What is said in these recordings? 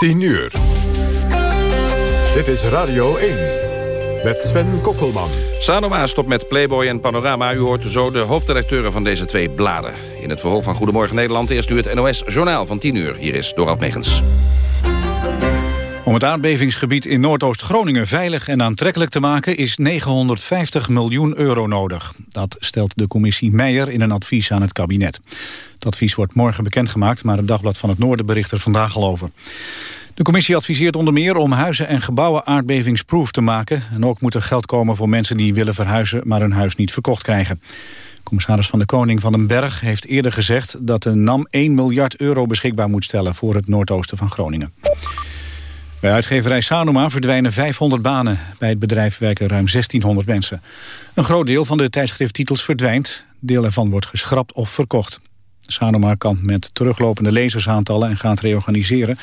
10 uur. Dit is Radio 1 met Sven Kokkelman. Sanoma stopt met Playboy en Panorama. U hoort zo de hoofdredacteuren van deze twee bladen. In het verhoor van Goedemorgen Nederland eerst nu het NOS-journaal van 10 uur. Hier is Dorald Megens. Om het aardbevingsgebied in Noordoost-Groningen veilig en aantrekkelijk te maken is 950 miljoen euro nodig. Dat stelt de commissie Meijer in een advies aan het kabinet. Het advies wordt morgen bekendgemaakt, maar het Dagblad van het Noorden bericht er vandaag al over. De commissie adviseert onder meer om huizen en gebouwen aardbevingsproof te maken. En ook moet er geld komen voor mensen die willen verhuizen, maar hun huis niet verkocht krijgen. Commissaris van de Koning van den Berg heeft eerder gezegd dat de NAM 1 miljard euro beschikbaar moet stellen voor het noordoosten van Groningen. Bij uitgeverij Sanoma verdwijnen 500 banen. Bij het bedrijf werken ruim 1600 mensen. Een groot deel van de tijdschrifttitels verdwijnt. Deel ervan wordt geschrapt of verkocht. Sanoma kan met teruglopende lezersaantallen en gaat reorganiseren.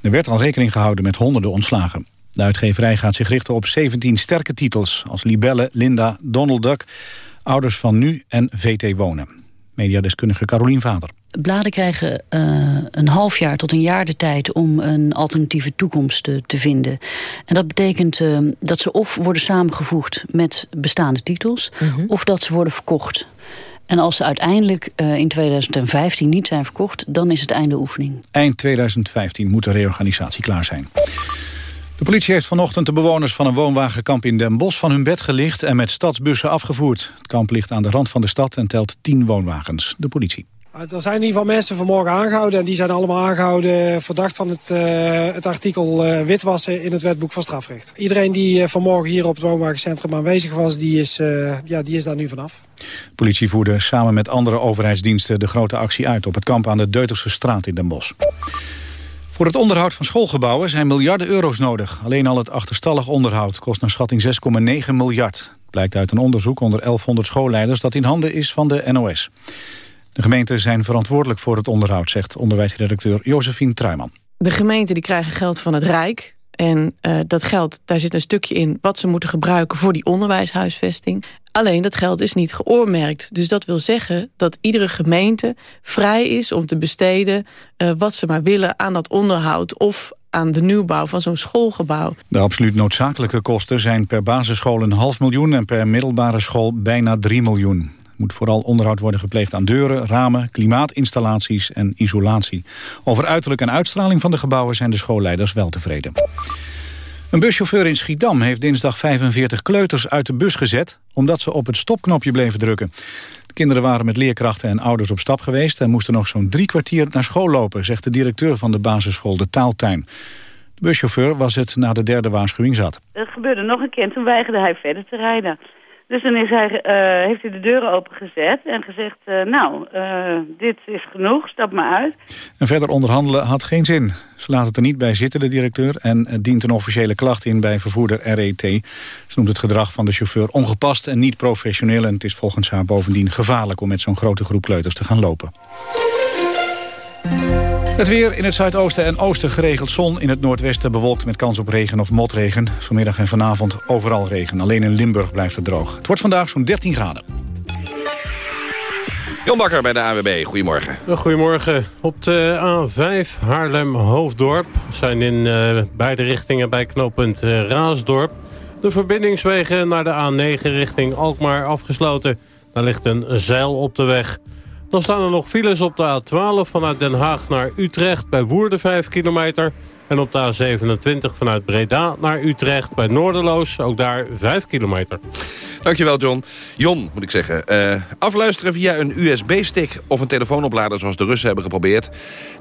Er werd al rekening gehouden met honderden ontslagen. De uitgeverij gaat zich richten op 17 sterke titels... als Libelle, Linda, Donald Duck, Ouders van Nu en VT Wonen. Mediadeskundige Carolien Vader. Bladen krijgen uh, een half jaar tot een jaar de tijd om een alternatieve toekomst te, te vinden. En dat betekent uh, dat ze of worden samengevoegd met bestaande titels... Mm -hmm. of dat ze worden verkocht. En als ze uiteindelijk uh, in 2015 niet zijn verkocht... dan is het einde oefening. Eind 2015 moet de reorganisatie klaar zijn. De politie heeft vanochtend de bewoners van een woonwagenkamp in Den Bosch van hun bed gelicht en met stadsbussen afgevoerd. Het kamp ligt aan de rand van de stad en telt 10 woonwagens. De politie. Er zijn in ieder geval mensen vanmorgen aangehouden. En die zijn allemaal aangehouden verdacht van het, uh, het artikel uh, witwassen in het wetboek van strafrecht. Iedereen die uh, vanmorgen hier op het woonwagencentrum aanwezig was, die is, ja, die is daar nu vanaf. De politie voerde samen met andere overheidsdiensten de grote actie uit op het kamp aan de Deuterse straat in Den Bosch. Voor het onderhoud van schoolgebouwen zijn miljarden euro's nodig. Alleen al het achterstallig onderhoud kost naar schatting 6,9 miljard. Blijkt uit een onderzoek onder 1100 schoolleiders dat in handen is van de NOS. De gemeenten zijn verantwoordelijk voor het onderhoud, zegt onderwijsredacteur Josephine Truiman. De gemeenten die krijgen geld van het Rijk. En uh, dat geld, daar zit een stukje in wat ze moeten gebruiken voor die onderwijshuisvesting. Alleen dat geld is niet geoormerkt. Dus dat wil zeggen dat iedere gemeente vrij is om te besteden... Uh, wat ze maar willen aan dat onderhoud of aan de nieuwbouw van zo'n schoolgebouw. De absoluut noodzakelijke kosten zijn per basisschool een half miljoen... en per middelbare school bijna 3 miljoen moet vooral onderhoud worden gepleegd aan deuren, ramen, klimaatinstallaties en isolatie. Over uiterlijk en uitstraling van de gebouwen zijn de schoolleiders wel tevreden. Een buschauffeur in Schiedam heeft dinsdag 45 kleuters uit de bus gezet... omdat ze op het stopknopje bleven drukken. De kinderen waren met leerkrachten en ouders op stap geweest... en moesten nog zo'n drie kwartier naar school lopen... zegt de directeur van de basisschool De Taaltuin. De buschauffeur was het na de derde waarschuwing zat. Het gebeurde nog een keer en toen weigerde hij verder te rijden. Dus dan is hij, uh, heeft hij de deuren opengezet en gezegd... Uh, nou, uh, dit is genoeg, stap maar uit. En verder onderhandelen had geen zin. Ze laat het er niet bij zitten, de directeur... en dient een officiële klacht in bij vervoerder RET. Ze noemt het gedrag van de chauffeur ongepast en niet professioneel... en het is volgens haar bovendien gevaarlijk... om met zo'n grote groep kleuters te gaan lopen. Het weer in het zuidoosten en oosten geregeld zon. In het noordwesten bewolkt met kans op regen of motregen. Vanmiddag en vanavond overal regen. Alleen in Limburg blijft het droog. Het wordt vandaag zo'n 13 graden. Jon Bakker bij de AWB, goedemorgen. Goedemorgen. Op de A5 Haarlem-Hoofddorp zijn in uh, beide richtingen bij knooppunt uh, Raasdorp... de verbindingswegen naar de A9 richting Alkmaar afgesloten. Daar ligt een zeil op de weg... Dan staan er nog files op de A12 vanuit Den Haag naar Utrecht bij Woerden 5 kilometer. En op de A27 vanuit Breda naar Utrecht bij Noorderloos, ook daar 5 kilometer. Dankjewel John. Jon, moet ik zeggen. Uh, afluisteren via een USB-stick of een telefoonoplader zoals de Russen hebben geprobeerd.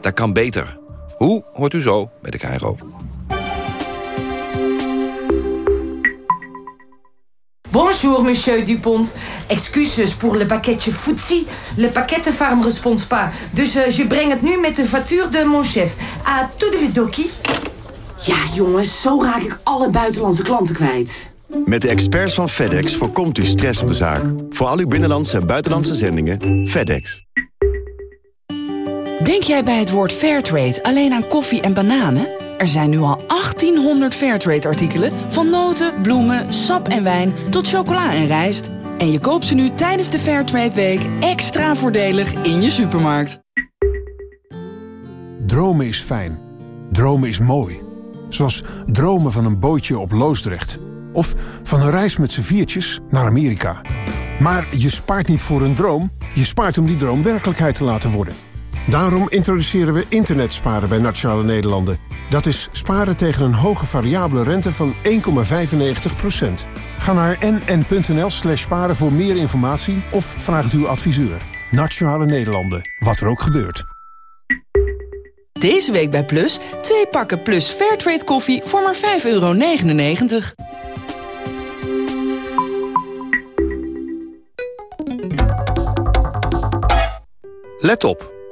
Dat kan beter. Hoe, hoort u zo bij de KRO. Bonjour, monsieur Dupont. Excuses pour le pakketje footsie. Le pakkettenfarm respons pas. Dus uh, je brengt het nu met de factuur de mon chef. A toedeledokie. Ja, jongens, zo raak ik alle buitenlandse klanten kwijt. Met de experts van FedEx voorkomt u stress op de zaak. Voor al uw binnenlandse en buitenlandse zendingen, FedEx. Denk jij bij het woord Fairtrade alleen aan koffie en bananen? Er zijn nu al 1800 Fairtrade-artikelen... van noten, bloemen, sap en wijn tot chocola en rijst. En je koopt ze nu tijdens de Fairtrade Week extra voordelig in je supermarkt. Dromen is fijn, Dromen is mooi. Zoals dromen van een bootje op Loosdrecht. Of van een reis met z'n viertjes naar Amerika. Maar je spaart niet voor een droom. Je spaart om die droom werkelijkheid te laten worden. Daarom introduceren we internetsparen bij Nationale Nederlanden. Dat is sparen tegen een hoge variabele rente van 1,95%. Ga naar nn.nl slash sparen voor meer informatie of vraag het uw adviseur. Nationale Nederlanden, wat er ook gebeurt. Deze week bij Plus, twee pakken Plus Fairtrade koffie voor maar 5,99 euro. Let op.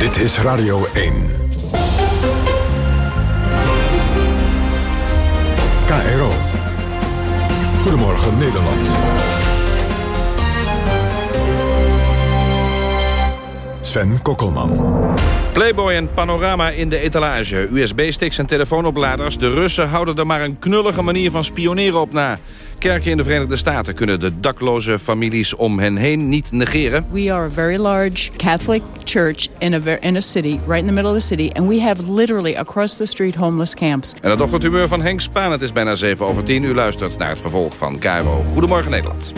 Dit is Radio 1. KRO. Goedemorgen Nederland. Sven Kokkelman. Playboy en Panorama in de etalage. USB-sticks en telefoonopladers. De Russen houden er maar een knullige manier van spioneren op na. Kerken in de Verenigde Staten kunnen de dakloze families om hen heen niet negeren. We are a very large Catholic church in a, in a city, right in the middle of the city. And we have literally across the street homeless camps. En het ochtendhumeur van Henk Spaan. Het is bijna 7 over 10. U luistert naar het vervolg van Cairo. Goedemorgen Nederland.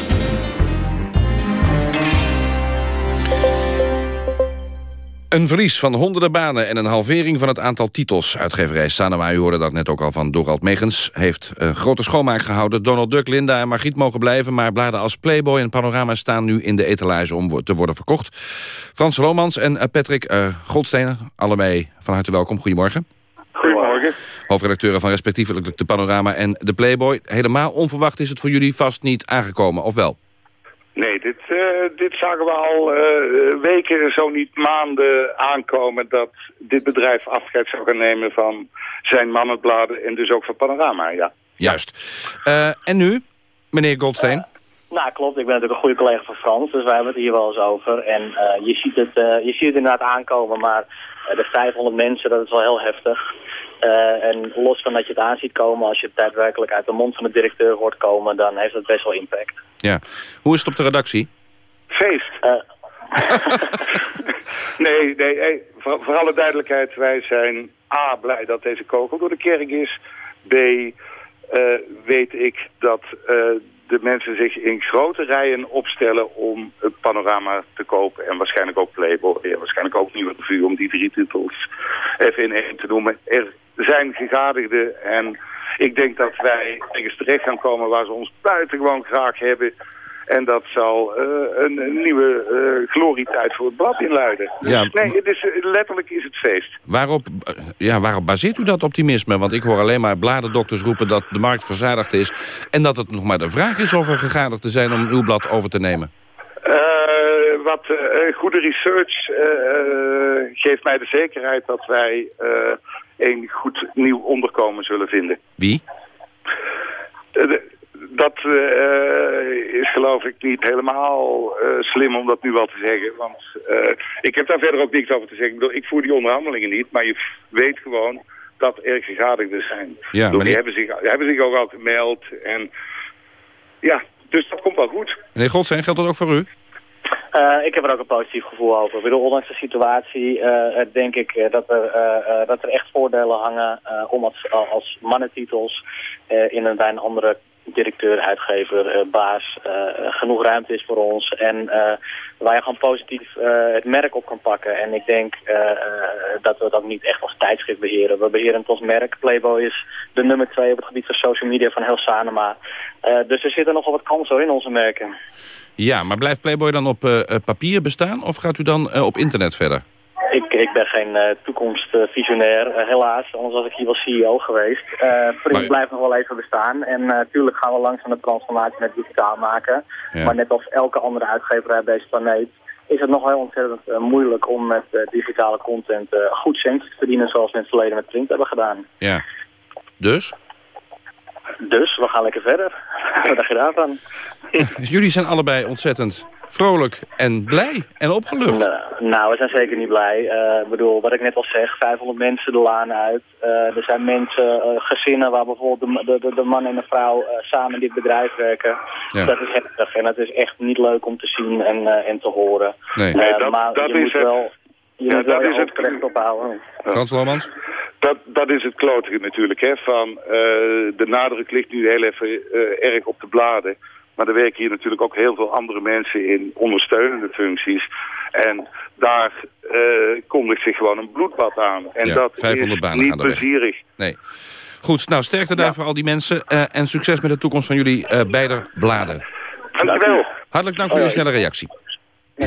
Een verlies van honderden banen en een halvering van het aantal titels. Uitgeverij Sanoma, u hoorde dat net ook al van Dorald Megens... heeft een grote schoonmaak gehouden. Donald Duck, Linda en Margriet mogen blijven... maar bladen als Playboy en Panorama staan nu in de etalage om te worden verkocht. Frans Lomans en eh, Patrick uh, Goldstenen, allebei van harte welkom. Goedemorgen. Goedemorgen. Hoofdredacteuren van respectievelijk de Panorama en de Playboy. Helemaal onverwacht is het voor jullie vast niet aangekomen, of wel? Nee, dit, uh, dit zagen we al uh, weken, zo niet maanden aankomen... dat dit bedrijf afscheid zou gaan nemen van zijn mannenbladen... en dus ook van Panorama, ja. Juist. Uh, en nu, meneer Goldsteen? nou, klopt. Ik ben natuurlijk een goede collega van Frans, dus wij hebben het hier wel eens over. En je, ziet het, je ziet het inderdaad aankomen, maar de 500 mensen, dat is wel heel heftig. Uh, en los van dat je het aan ziet komen, als je het daadwerkelijk uit de mond van de directeur hoort komen, dan heeft het best wel impact. Ja. Hoe is het op de redactie? Feest. Uh. nee, nee, hey, voor, voor, alle duidelijkheid, wij zijn A, blij dat deze kogel door de kerk is. B, uh, weet ik dat de mensen zich in grote rijen opstellen om het panorama te kopen. En waarschijnlijk ook Playboy en waarschijnlijk ook Nieuwe Revue om die drie titels even in één te noemen. Er zijn gegadigden en ik denk dat wij ergens terecht gaan komen waar ze ons buitengewoon graag hebben. En dat zal uh, een, een, nieuwe uh, glorietijd voor het blad inluiden. Ja. nee, het is, letterlijk is het feest. Waarop, ja, waarop baseert u dat optimisme? Want ik hoor alleen maar bladendokters roepen dat de markt verzadigd is... en dat het nog maar de vraag is of er gegadigd te zijn om uw blad over te nemen. Uh, wat goede research geeft mij de zekerheid dat wij een goed nieuw onderkomen zullen vinden. Wie? dat uh, is geloof ik niet helemaal uh, slim om dat nu wel te zeggen. Want uh, ik heb daar verder ook niks over te zeggen. Ik, bedoel, ik voer die onderhandelingen niet, maar je weet gewoon dat er gegadigden zijn. Ja, bedoel, die hebben zich, hebben zich ook al gemeld. En ja, dus dat komt wel goed. Meneer Godseen, geldt dat ook voor u? Uh, ik heb er ook een positief gevoel over. Ik bedoel, ondanks de situatie uh, denk ik dat, er, dat er echt voordelen hangen om als, als mannentitels in een, bij een andere directeur, uitgever, baas genoeg ruimte is voor ons. En waar je gewoon positief het merk op kan pakken. En ik denk dat we dat niet echt als tijdschrift beheren. We beheren het als merk. Playboy is de nummer twee op het gebied van social media van heel Sanema. dus er zitten nogal wat kansen in onze merken. Ja, maar blijft Playboy dan op papier bestaan of gaat u dan op internet verder? Ik, ik ben geen uh, toekomstvisionair, helaas. Anders was ik hier wel CEO geweest. Print maar... blijft nog wel even bestaan. En natuurlijk gaan we langzaam de transformatie met digitaal maken. Ja. Maar net als elke andere uitgeverij op deze planeet is het nog heel ontzettend eh, moeilijk om met eh, digitale content eh, goed cent te verdienen zoals we in het verleden met print hebben gedaan. Ja. Dus? Dus we gaan lekker verder. Wat dacht je daarvan? Jullie zijn allebei ontzettend vrolijk en blij en opgelucht. Nou, nou, we zijn zeker niet blij. Eh, Ik bedoel, wat ik net al zeg, 500 mensen de laan uit. Eh, er zijn mensen, eh, gezinnen waar bijvoorbeeld de, de, de man en de vrouw eh, samen in dit bedrijf werken. Ja. Dat is heftig en dat is echt niet leuk om te zien en, eh, en te horen. Nee. Nee, dat- maar dat je is moet het. wel, je Ja, moet wel dat is het. ophouden. Frans Lomans? Dat, dat is het klotige natuurlijk. Hè, van, eh, de nadruk ligt nu heel even eh, erg op de bladen. Maar er werken hier natuurlijk ook heel veel andere mensen in ondersteunende functies. En daar eh kondigt zich gewoon een bloedbad aan. En Ja, dat 500 is banen niet er plezierig. Nee. Goed, nou sterkte daar voor al die mensen. eh, en succes met de toekomst van jullie eh beider bladen. Dankjewel. Hartelijk dank voor jullie snelle reactie. Ja,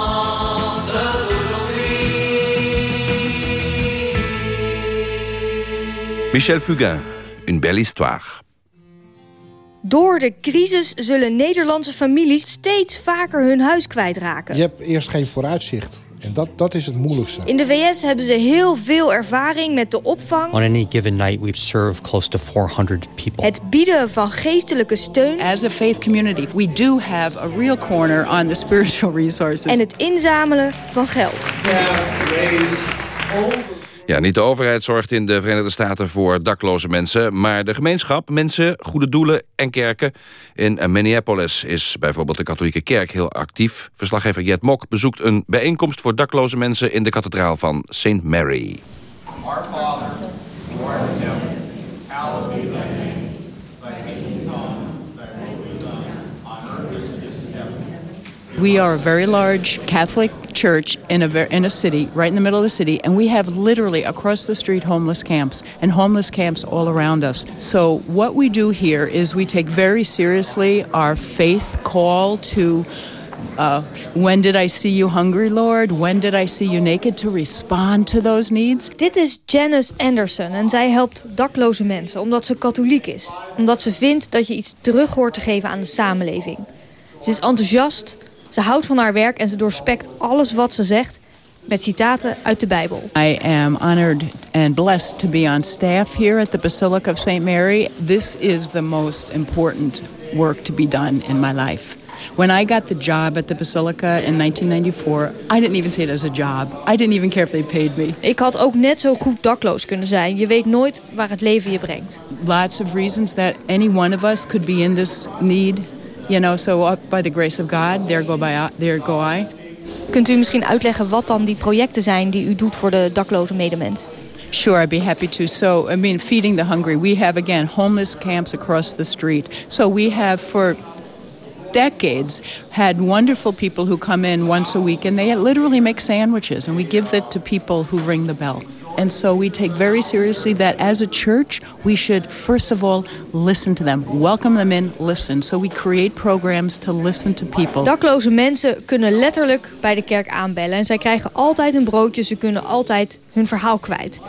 Michel Fugain, Une belle histoire. Door de crisis zullen Nederlandse families steeds vaker hun huis kwijtraken. Je hebt eerst geen vooruitzicht. En dat, dat is het moeilijkste. In de VS hebben ze heel veel ervaring met de opvang, On any given night, we've served close to 400 people. het bieden van geestelijke steun As a faith community, we do have a real corner on the spiritual resources. en het inzamelen van geld. Ja, niet de overheid zorgt in de Verenigde Staten voor dakloze mensen... maar de gemeenschap, mensen, goede doelen en kerken. In Minneapolis is bijvoorbeeld de katholieke kerk heel actief. Verslaggever Jet Mok bezoekt een bijeenkomst voor dakloze mensen... in de kathedraal van St. Mary. We are a very large Catholic church in a, in a city, right in the middle of the city, and we have literally across the street homeless camps and homeless camps all around us. So, what we do here is we take very seriously our faith call to. Uh, when did I see you hungry, Lord? When did I see you naked? To respond to those needs. Dit is Janice Anderson en zij helpt dakloze mensen omdat ze katholiek is. Omdat ze vindt dat je iets terug hoort te geven aan de samenleving. Ze is enthousiast, ze houdt van haar werk en ze doorspekt alles wat ze zegt met citaten uit de Bijbel. I am honored and blessed to be on staff here at the Basilica of St. Mary. This is the most important work to be done in my life. When I got the job at the Basilica in 1994, I didn't even see it as a job. I didn't even care if they paid me. Ik had ook net zo goed dakloos kunnen zijn. Je weet nooit waar het leven je brengt. Lots of reasons that any one of us could be in this need. You know, so up by the grace of God, there go, by, there go I. Kunt u misschien uitleggen wat dan die projecten zijn die u doet voor de dakloze medemens? Sure, I'd be happy to. So, I mean, feeding the hungry. We have, again, homeless camps across the street. So we have, for decades, had wonderful people who come in once a week and they literally make sandwiches and we give that to people who ring the bell. And so we take very seriously that as a church, we should first of all listen to them, welcome them in, listen. So we create programs to listen to people. Dakloze mensen kunnen letterlijk bij de kerk aanbellen. En zij krijgen altijd een broodje, ze kunnen altijd hun verhaal kwijt.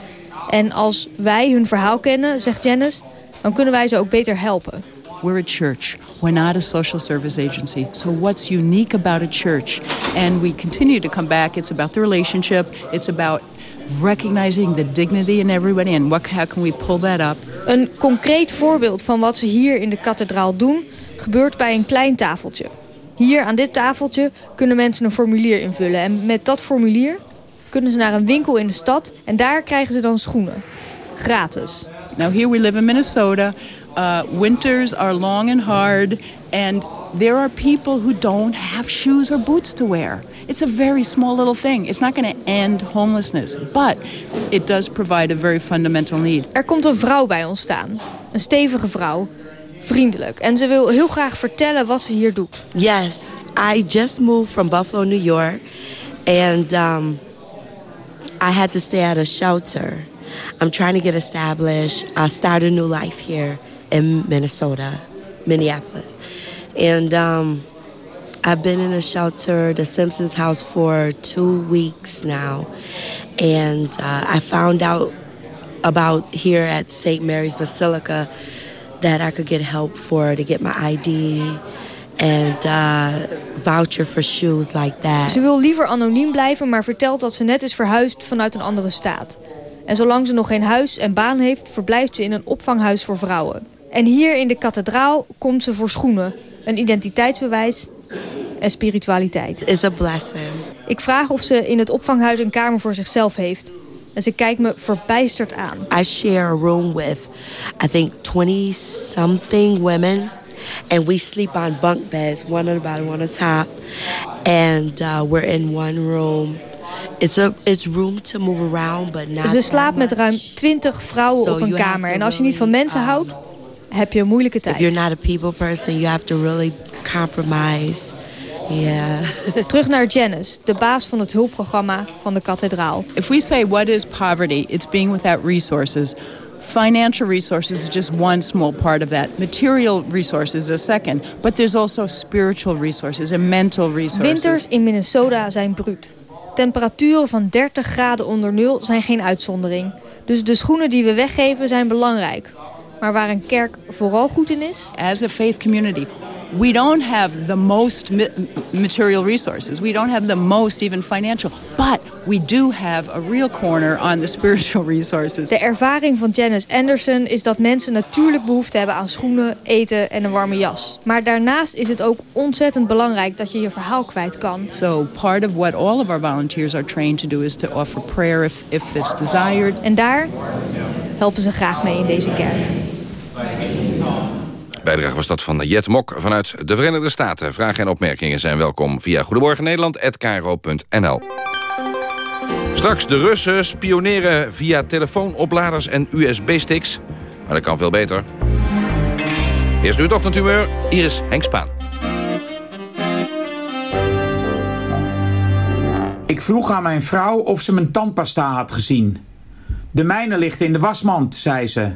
En als wij hun verhaal kennen, zegt Janice, dan kunnen wij ze ook beter helpen. We're a church. We're not a social service agency. So what's unique about a church? And we continue to come back. It's about the relationship. It's about recognizing the dignity in everybody and what, how can we pull that up. Een concreet voorbeeld van wat ze hier in de kathedraal doen... gebeurt bij een klein tafeltje. Hier aan dit tafeltje kunnen mensen een formulier invullen. En met dat formulier kunnen ze naar een winkel in de stad... en daar krijgen ze dan schoenen. Gratis. Now here we live in Minnesota. Uh, winters are long and hard, and there are people who don't have shoes or boots to wear. It's a very small little thing. It's not going to end homelessness, but it does provide a very fundamental need. Er komt een vrouw bij ons staan. Een stevige vrouw. Vriendelijk. En ze wil heel graag vertellen wat ze hier doet. Yes, I just moved from Buffalo, New York, and um, I had to stay at a shelter. I'm trying to get established. I start a new life here in Minnesota, Minneapolis, and um, I've been in a shelter, the Simpsons house, for two weeks now, and uh, I found out about here at St. Mary's Basilica that I could get help for to get my ID and uh, voucher for shoes like that. Ze wil liever anoniem blijven, maar vertelt dat ze net is verhuisd vanuit een andere staat. En zolang ze nog geen huis en baan heeft, verblijft ze in een opvanghuis voor vrouwen. En hier in de kathedraal komt ze voor schoenen, een identiteitsbewijs en spiritualiteit. It's a blessing. Ik vraag of ze in het opvanghuis een kamer voor zichzelf heeft. En ze kijkt me verbijsterd aan. I share a room with, I think, 20-something women. And we sleep on bunk beds, one on the bottom, one on top. And uh, we're in one room. It's, a, it's room to move around, but not Ze slaapt met ruim 20 vrouwen So op een kamer. En als je niet van mensen um, houdt, heb je een moeilijke If tijd. you're not a people person, you have to really compromise. Yeah. Terug naar Janice, de baas van het hulpprogramma van de kathedraal. If we say what is poverty, it's being without resources. Financial resources is just one small part of that. Material resources is a second. But there's also spiritual resources and mental resources. Winters in Minnesota zijn bruut. Temperaturen van 30 graden onder nul zijn geen uitzondering. Dus de schoenen die we weggeven zijn belangrijk. Maar waar een kerk vooral goed in is... As a faith community, we don't have the most ma- material resources. We don't have the most even financial. But we do have a real corner on the spiritual resources. De ervaring van Janice Anderson is dat mensen natuurlijk behoefte hebben aan schoenen, eten en een warme jas. Maar daarnaast is het ook ontzettend belangrijk dat je je verhaal kwijt kan. So part of what all of our volunteers are trained to do is to offer prayer if, if it's desired. En daar helpen ze graag mee in deze kerk. Bijdrage was dat van Jet Mok vanuit de Verenigde Staten. Vragen en opmerkingen zijn welkom via goedemorgennederland.nl. Straks de Russen spioneren via telefoonopladers en USB-sticks. Maar dat kan veel beter. Eerst nu het ochtendhumeur. Hier is Henk Spaan. Ik vroeg aan mijn vrouw of ze mijn tandpasta had gezien. De mijne ligt in de wasmand, zei ze.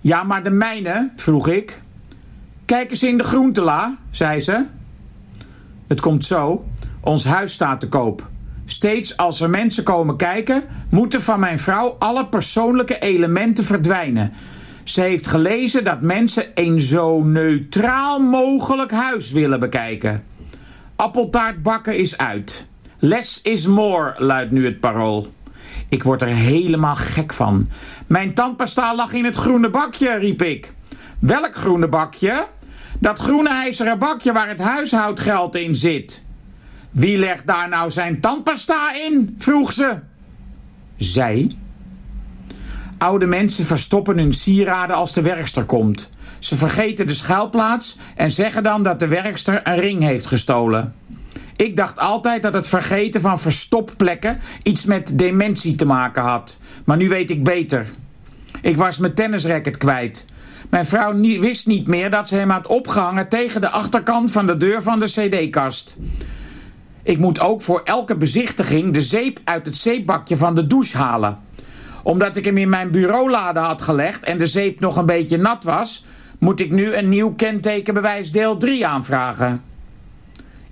Ja, maar de mijne, vroeg ik. Kijk eens in de groentela, zei ze. Het komt zo. Ons huis staat te koop. Steeds als er mensen komen kijken, moeten van mijn vrouw alle persoonlijke elementen verdwijnen. Ze heeft gelezen dat mensen een zo neutraal mogelijk huis willen bekijken. Appeltaart bakken is uit. Less is more, luidt nu het parool. Ik word er helemaal gek van. Mijn tandpasta lag in het groene bakje, riep ik. Welk groene bakje? Dat groene ijzeren bakje waar het huishoudgeld in zit. Wie legt daar nou zijn tandpasta in? vroeg ze. Zij. Oude mensen verstoppen hun sieraden als de werkster komt. Ze vergeten de schuilplaats en zeggen dan dat de werkster een ring heeft gestolen. Ik dacht altijd dat het vergeten van verstopplekken iets met dementie te maken had. Maar nu weet ik beter. Ik was mijn tennisracket kwijt. Mijn vrouw wist niet meer dat ze hem had opgehangen tegen de achterkant van de deur van de cd-kast. Ik moet ook voor elke bezichtiging de zeep uit het zeepbakje van de douche halen. Omdat ik hem in mijn bureaulade had gelegd en de zeep nog een beetje nat was... moet ik nu een nieuw kentekenbewijs deel 3 aanvragen.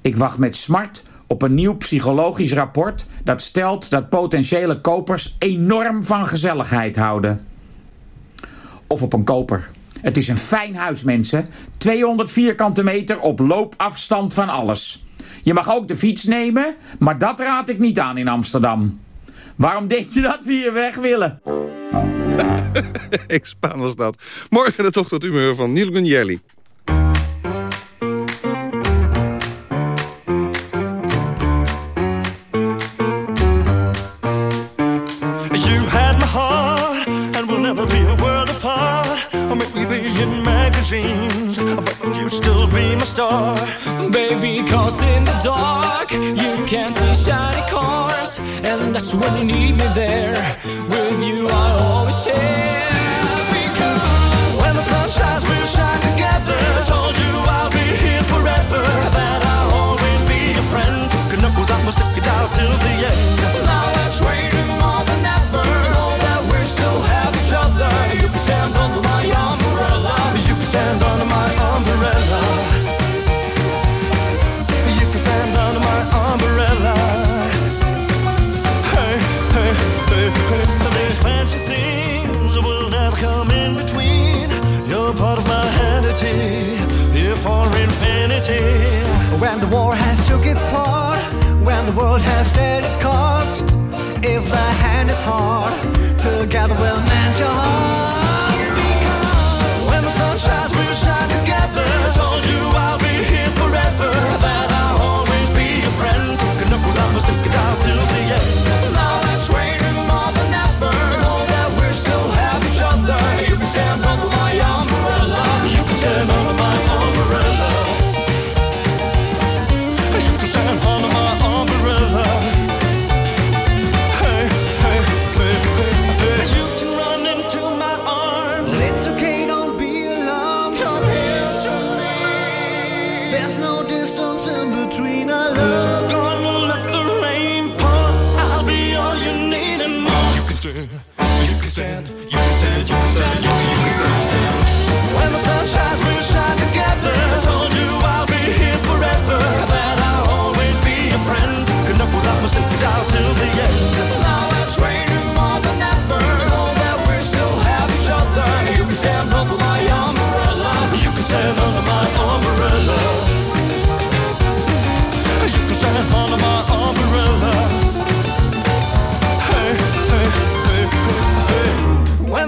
Ik wacht met smart op een nieuw psychologisch rapport... dat stelt dat potentiële kopers enorm van gezelligheid houden. Of op een koper. Het is een fijn huis, mensen. 200 vierkante meter op loopafstand van alles. Je mag ook de fiets nemen, maar dat raad ik niet aan in Amsterdam. Waarom denk je dat we hier weg willen? Ex-Spaan was dat. Morgen de tocht tot humeur van Neil Gunjelli. Star. Baby, cause in the dark you can see shiny cars, and that's when you need me there. With you, I always share. Because When the sun shines, we'll shine together. I told you I'll be here forever.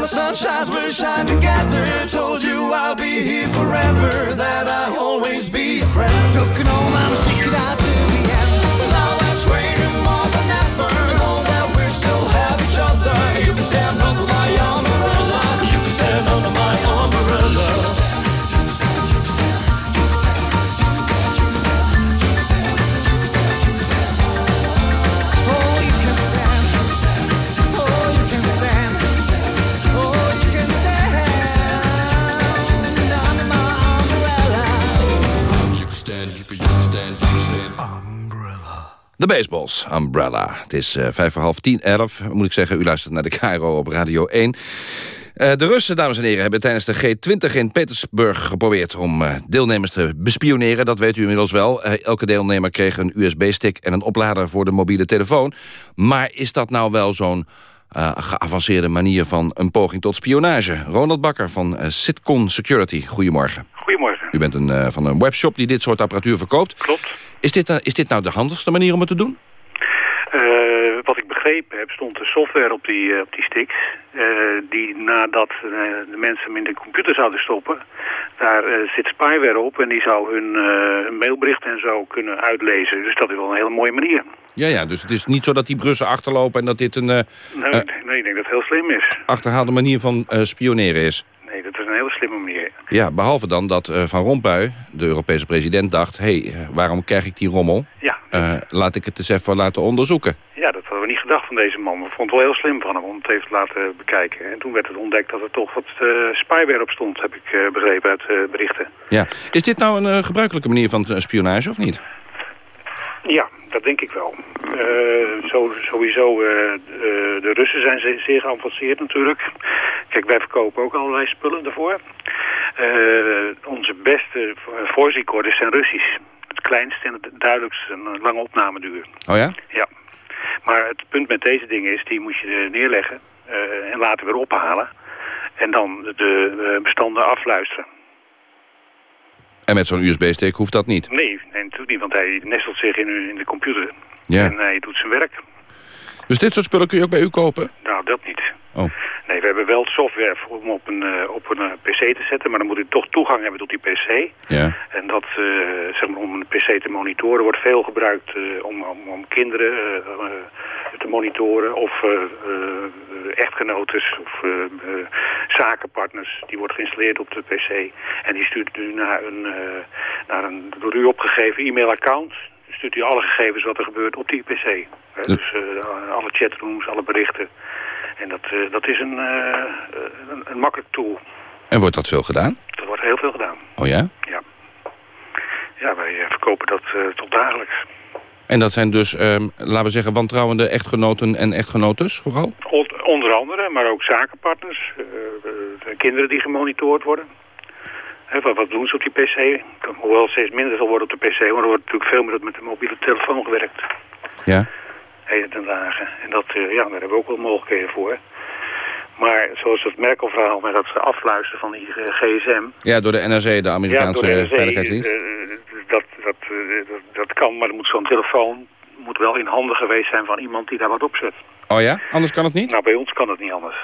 The sun shines, we'll shine together. Told you I'll be here forever. That I'll always be your friend. Took an old I'm sticking out De Baseballs, Umbrella. Het is eh, vijf voor half tien, elf, moet ik zeggen. U luistert naar de Cairo op Radio 1. Eh, de Russen, dames en heren, hebben tijdens de G20 in Petersburg geprobeerd om eh, deelnemers te bespioneren. Dat weet u inmiddels wel. Elke deelnemer kreeg een USB-stick en een oplader voor de mobiele telefoon. Maar is dat nou wel zo'n eh, geavanceerde manier van een poging tot spionage? Ronald Bakker van eh, Sitcon Security, goedemorgen. Goedemorgen. U bent een, eh, van een webshop die dit soort apparatuur verkoopt. Klopt. Is dit, is dit nou de handigste manier om het te doen? Wat ik begrepen heb, stond de software op die, op die sticks. die nadat de mensen hem in de computer zouden stoppen, daar zit spyware op en die zou hun eh, mailbericht en zo kunnen uitlezen. Dus dat is wel een hele mooie manier. Ja, ja, dus het is niet zo dat die Russen achterlopen... en dat dit een eh, Nee, eh, nee, ik denk dat het heel slim is. achterhaalde manier van eh, spioneren is. Nee, dat is een hele slimme manier. Ja, behalve dan dat Van Rompuy, de Europese president, dacht... hé, hey, waarom krijg ik die rommel? Ja. Laat ik het eens even laten onderzoeken. Ja, dat hadden we niet gedacht van deze man. We vonden het wel heel slim van hem om het even te laten bekijken. En toen werd het ontdekt dat er toch wat spyware op stond, heb ik begrepen uit berichten. Ja. Is dit nou een gebruikelijke manier van spionage of niet? Ja, dat denk ik wel. Eh, zo, sowieso, eh, de, Russen zijn ze- zeer geavanceerd natuurlijk. Kijk, wij verkopen ook allerlei spullen daarvoor. Eh, onze beste vo- voice recorders zijn Russisch. Het kleinste en het duidelijkste, een lange opnameduur. Oh ja? Ja. Maar het punt met deze dingen is, die moet je neerleggen en later weer ophalen. En dan de bestanden afluisteren. En met zo'n USB-stick hoeft dat niet. Nee, nee, natuurlijk niet, want hij nestelt zich in, in de computer. Ja. En hij doet zijn werk. Dus dit soort spullen kun je ook bij u kopen? Nou, dat niet. Oh. Nee, we hebben wel software om op een, eh, op een eh, pc te zetten, maar dan moet u toch toegang hebben tot die pc. Ja. En dat, eh, zeg maar, om een pc te monitoren wordt veel gebruikt om, om, om kinderen te monitoren of echtgenotes of zakenpartners. Die wordt geïnstalleerd op de pc en die stuurt u naar een, naar een door u opgegeven e-mailaccount. Stuurt u alle gegevens wat er gebeurt op die pc. Hè, dus eh, alle chatrooms, alle berichten. En dat, eh, dat is een, eh, een, een makkelijk tool. En wordt dat veel gedaan? Er wordt heel veel gedaan. Oh ja? Ja. Ja, wij verkopen dat tot dagelijks. En dat zijn dus, ehm, laten we zeggen, wantrouwende echtgenoten en echtgenotes vooral? On- onder andere, maar ook zakenpartners. kinderen die gemonitord worden. Hè, wat, wat doen ze op die pc? Hoewel het steeds minder zal worden op de pc, maar er wordt natuurlijk veel meer met de mobiele telefoon gewerkt. Ja. Heden ten dagen. En dat, eh, ja, daar hebben we ook wel mogelijkheden voor. Maar zoals het Merkel-verhaal met dat afluisteren van die eh, gsm... Ja, door de NRC, de Amerikaanse ja, de NRC, Veiligheidsdienst. eh, dat, dat, eh, dat, dat kan, maar moet zo'n telefoon moet wel in handen geweest zijn van iemand die daar wat op zet. Oh ja? Anders kan het niet? Nou, bij ons kan het niet anders.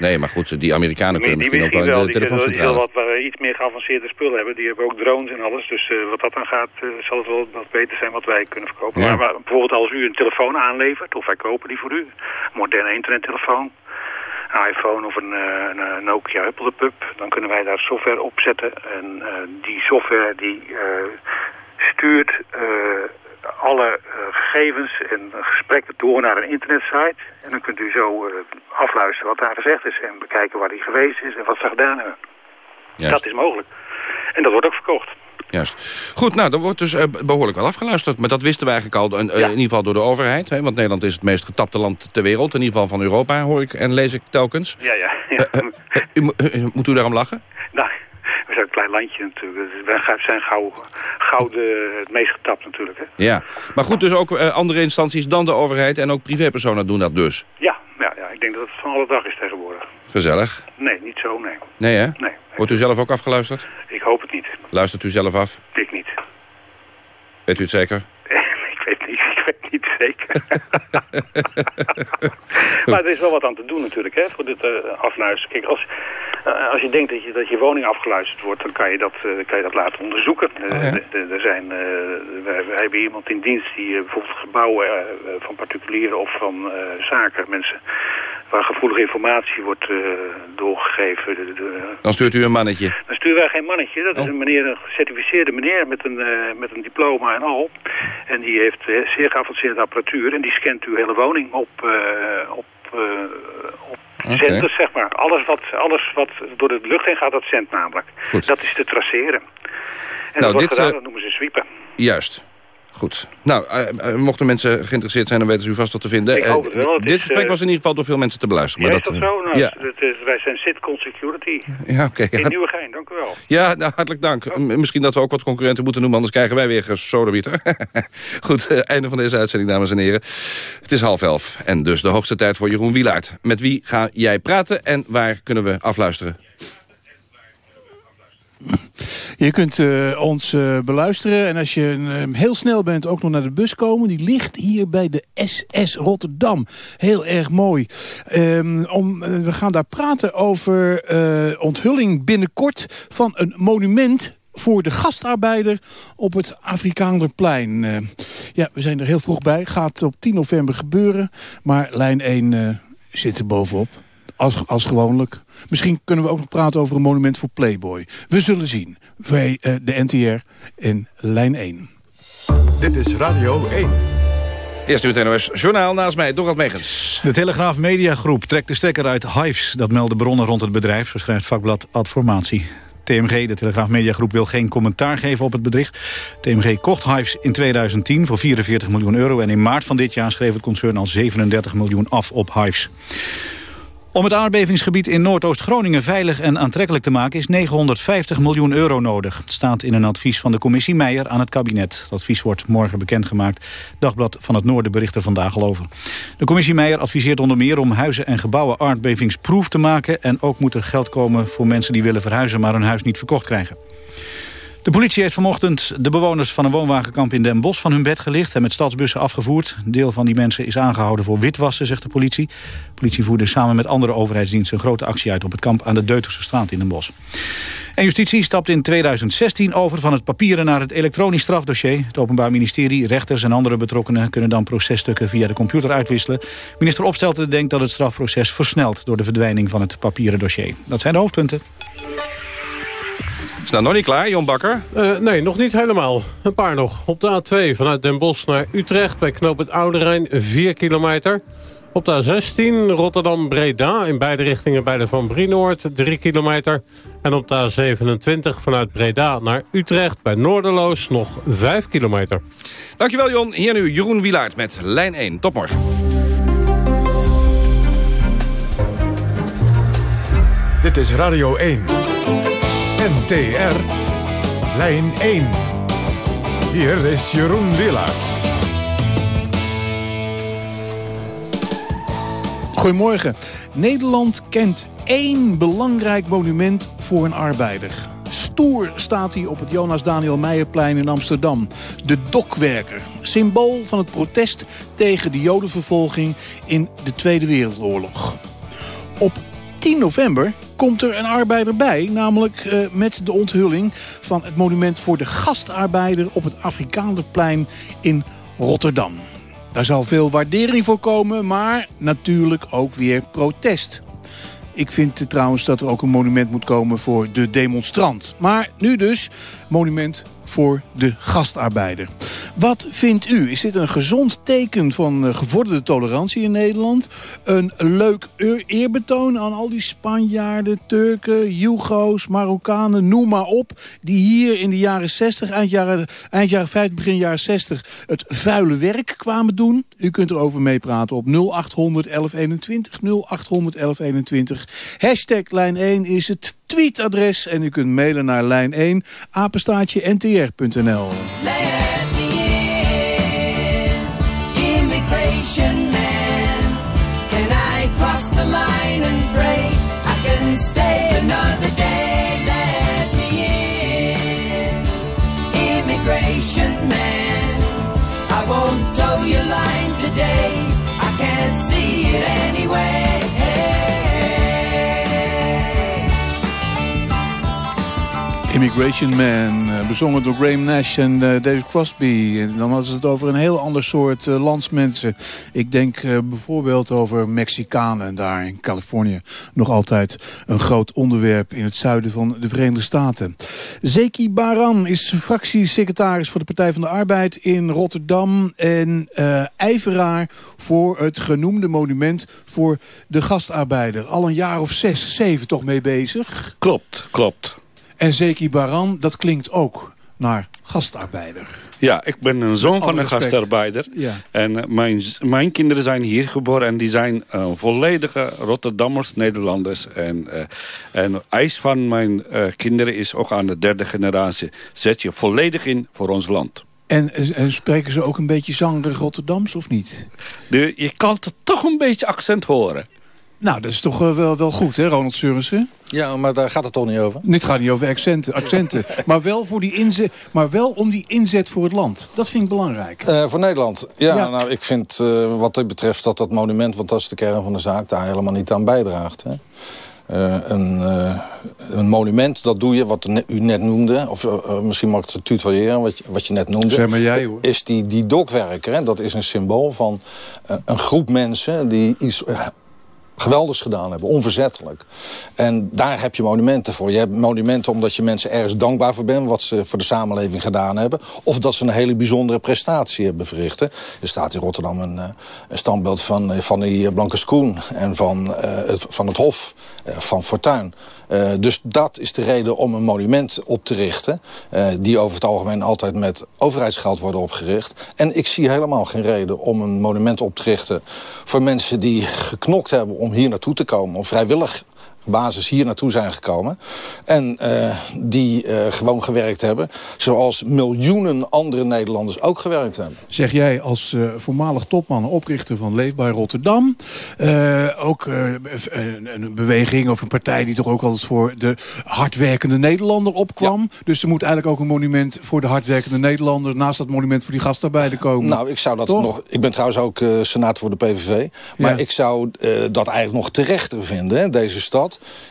Nee, maar goed, die Amerikanen kunnen misschien ook wel de zullen- die telefooncentrales. wat eh, iets meer geavanceerde spullen hebben. Die hebben ook drones en alles. Dus eh, wat dat dan gaat, eh, zal het wel wat beter zijn wat wij kunnen verkopen. Ja. Maar, maar bijvoorbeeld als u een telefoon aanlevert, of wij kopen die voor u, een moderne internettelefoon, een iPhone of een, eh, een eh, Nokia Huppelde Pup, dan kunnen wij daar software op zetten. En eh, die software die eh, stuurt eh, alle eh, gegevens en gesprekken door naar een internetsite. En dan kunt u zo eh, afluisteren wat daar gezegd is en bekijken waar die geweest is en wat ze gedaan hebben. Juist. Dat is mogelijk. En dat wordt ook verkocht. Juist. Goed, nou, dat wordt dus eh, behoorlijk wel afgeluisterd. Maar dat wisten we eigenlijk al, in ieder geval door de overheid. Hè, want Nederland is het meest getapte land ter wereld. In ieder geval van Europa, hoor ik en lees ik telkens. Ja, ja. moet u daarom lachen? nou, we zijn een klein landje natuurlijk. Wij zijn gauw, gauw de, het meest getapt natuurlijk. Hè. Ja. Maar goed, dus ook eh, andere instanties dan de overheid... en ook privépersonen doen dat dus. Ja, ja, ja, ik denk dat het van alle dag is tegenwoordig. Gezellig. Nee, niet zo, nee. Nee, hè? Nee. Wordt u zelf ook afgeluisterd? Ik hoop het niet. Luistert u zelf af? Ik niet. Weet u het zeker? ik weet niet, ik weet niet zeker. maar er is wel wat aan te doen natuurlijk, hè, voor dit eh, afluisteren. Kijk, als, eh, als je denkt dat je, dat je woning afgeluisterd wordt, dan kan je dat, eh, kan je dat laten onderzoeken. Oh, ja. er zijn, wij, hebben iemand in dienst die bijvoorbeeld gebouwen van particulieren of van zaken, mensen waar gevoelige informatie wordt doorgegeven. De- de- Dan stuurt u een mannetje. dan sturen wij geen mannetje. Dat is een meneer, een gecertificeerde meneer met een, met een diploma en al. En die heeft zeer geavanceerde apparatuur. En die scant uw hele woning op, eh, op, eh, op zenders, zeg maar. Alles wat, alles wat door de lucht heen gaat, dat zendt namelijk. Goed. Dat is te traceren. En Nou, dat wordt dit, gedaan, eh, dat noemen ze sweepen. Juist. Goed. Nou, eh, eh, mochten mensen geïnteresseerd zijn, dan weten ze u vast wat te vinden. Ik hoop het wel. Het dit is, gesprek eh, was in ieder geval door veel mensen te beluisteren. Ja, maar is dat eh, zo? Nou, ja. het is, wij zijn Sitcom Security. Ja, oké. In ja. Nieuwegein, dank u wel. Ja, nou, hartelijk dank. M- Misschien dat we ook wat concurrenten moeten noemen... anders krijgen wij weer gesodemieter. Goed, eh, einde van deze uitzending, dames en heren. Het is half elf en dus de hoogste tijd voor Jeroen Wielaert. Met wie ga jij praten en waar kunnen we afluisteren? Je kunt eh, ons eh, beluisteren en als je eh, heel snel bent ook nog naar de bus komen. Die ligt hier bij de SS Rotterdam. Heel erg mooi. Ehm, om, we gaan daar praten over onthulling binnenkort van een monument voor de gastarbeider op het Afrikaanderplein. Ja, we zijn er heel vroeg bij. Gaat op 10 november gebeuren. Maar lijn 1 eh, zit er bovenop. Als, als gewoonlijk. Misschien kunnen we ook nog praten over een monument voor Playboy. We zullen zien. Bij eh, de NTR in lijn 1. Dit is Radio 1. Eerst nu het NOS Journaal naast mij, Dorald Megens. De Telegraaf Mediagroep trekt de stekker uit Hives. Dat melden bronnen rond het bedrijf, zo schrijft vakblad Adformatie. TMG, de Telegraaf Mediagroep, wil geen commentaar geven op het bedricht. TMG kocht Hives in 2010 voor 44 miljoen euro... en in maart van dit jaar schreef het concern al 37 miljoen af op Hives. Om het aardbevingsgebied in Noordoost-Groningen veilig en aantrekkelijk te maken... is 950 miljoen euro nodig. Het staat in een advies van de commissie Meijer aan het kabinet. Het advies wordt morgen bekendgemaakt. Dagblad van het Noorden bericht er vandaag al over. De commissie Meijer adviseert onder meer om huizen en gebouwen aardbevingsproef te maken. En ook moet er geld komen voor mensen die willen verhuizen... maar hun huis niet verkocht krijgen. De politie heeft vanochtend de bewoners van een woonwagenkamp in Den Bosch van hun bed gelicht en met stadsbussen afgevoerd. Een deel van die mensen is aangehouden voor witwassen, zegt de politie. De politie voerde samen met andere overheidsdiensten een grote actie uit op het kamp aan de Deuterse straat in Den Bosch. En justitie stapt in 2016 over van het papieren naar het elektronisch strafdossier. Het Openbaar Ministerie, rechters en andere betrokkenen kunnen dan processtukken via de computer uitwisselen. Minister Opstelten denkt dat het strafproces versnelt door de verdwijning van het papieren dossier. Dat zijn de hoofdpunten. Is nou nog niet klaar, Jon Bakker? Eh, nee, nog niet helemaal. Een paar nog. Op de A2 vanuit Den Bosch naar Utrecht bij knoop het Oude Rijn 4 kilometer. Op de A16 Rotterdam-Breda in beide richtingen bij de Van Brienoord 3 kilometer. En op de A27 vanuit Breda naar Utrecht bij Noorderloos nog 5 kilometer. Dankjewel, Jon. Hier nu Jeroen Wielaert met lijn 1. Tot morgen. Dit is Radio 1. NTR. Lijn 1. Hier is Jeroen Willaert. Goedemorgen. Nederland kent één belangrijk monument voor een arbeider. Stoer staat hij op het Jonas Daniel Meijerplein in Amsterdam. De dokwerker. Symbool van het protest tegen de jodenvervolging in de Tweede Wereldoorlog. Op 10 november komt er een arbeider bij. Namelijk eh, met de onthulling van het monument voor de gastarbeider... op het Afrikaanderplein in Rotterdam. Daar zal veel waardering voor komen, maar natuurlijk ook weer protest. Ik vind trouwens dat er ook een monument moet komen voor de demonstrant. Maar nu dus monument voor de gastarbeider. Wat vindt u? Is dit een gezond teken van eh, gevorderde tolerantie in Nederland? Een leuk eer- eerbetoon aan al die Spanjaarden, Turken, Jugo's, Marokkanen, noem maar op... die hier in de jaren 60, eind jaren, eind jaren 50, begin jaren 60... het vuile werk kwamen doen? U kunt erover meepraten op 0800 1121, 0800 1121. Hashtag lijn 1 is het tweetadres en u kunt mailen naar lijn 1 apenstaatje ntr.nl. Immigration Man, eh, bezongen door Graham Nash en eh, David Crosby. En dan hadden ze het over een heel ander soort eh, landsmensen. Ik denk bijvoorbeeld over Mexicanen daar in Californië. Nog altijd een groot onderwerp in het zuiden van de Verenigde Staten. Zeki Baran is fractiesecretaris voor de Partij van de Arbeid in Rotterdam. En ijveraar voor het genoemde monument voor de gastarbeider. Al een jaar of zes, zeven toch mee bezig? Klopt, klopt. En Zeki Baran, dat klinkt ook naar gastarbeider. Ja, ik ben een zoon van een respect. gastarbeider. Ja. En eh, mijn, mijn kinderen zijn hier geboren en die zijn eh, volledige Rotterdammers, Nederlanders. En, eh, en eis van mijn kinderen is ook aan de derde generatie. Zet je volledig in voor ons land. En, en spreken ze ook een beetje zangerig Rotterdams of niet? De, je kan het toch een beetje accent horen. Nou, dat is toch eh, wel, wel goed, hè, Ronald Seurensen? Ja, maar daar gaat het toch niet over? Dit gaat niet over accenten, accenten. maar, wel voor die inzet, maar wel om die inzet voor het land. Dat vind ik belangrijk. Eh, voor Nederland? Ja, Ja. nou, ik vind eh, wat dit betreft dat dat monument... want dat is de kern van de zaak, daar helemaal niet aan bijdraagt. Hè. Een, een monument, dat doe je, wat u net noemde... of misschien mag ik het tutoyeren, wat je, wat je net noemde... Zeg maar jij, hoor. is die, die dokwerker. Hè, dat is een symbool van een groep mensen... die iets geweldigs gedaan hebben, onverzettelijk. En daar heb je monumenten voor. Je hebt monumenten omdat je mensen ergens dankbaar voor bent... wat ze voor de samenleving gedaan hebben. Of dat ze een hele bijzondere prestatie hebben verricht. Er staat in Rotterdam een, eh, een standbeeld van, eh, van die Blanke Schoen... en van, eh, het, van het Hof, eh, van Fortuin. Eh, dus dat is de reden om een monument op te richten... eh, die over het algemeen altijd met overheidsgeld worden opgericht. En ik zie helemaal geen reden om een monument op te richten... voor mensen die geknokt hebben om hier naartoe te komen... op vrijwillig basis hier naartoe zijn gekomen. En eh, die eh, gewoon gewerkt hebben... zoals miljoenen andere Nederlanders ook gewerkt hebben. Zeg jij als eh, voormalig topman, oprichter van Leefbaar Rotterdam... ook een, een beweging of een partij die toch ook altijd voor de hardwerkende Nederlander opkwam. Dus er moet eigenlijk ook een monument voor de hardwerkende Nederlander... naast dat monument voor die gastarbeider komen. Nou, ik zou dat Toch? nog. Ik ben trouwens ook senator voor de PVV. Maar Ja. ik zou dat eigenlijk nog terechter vinden. Hè. Deze stad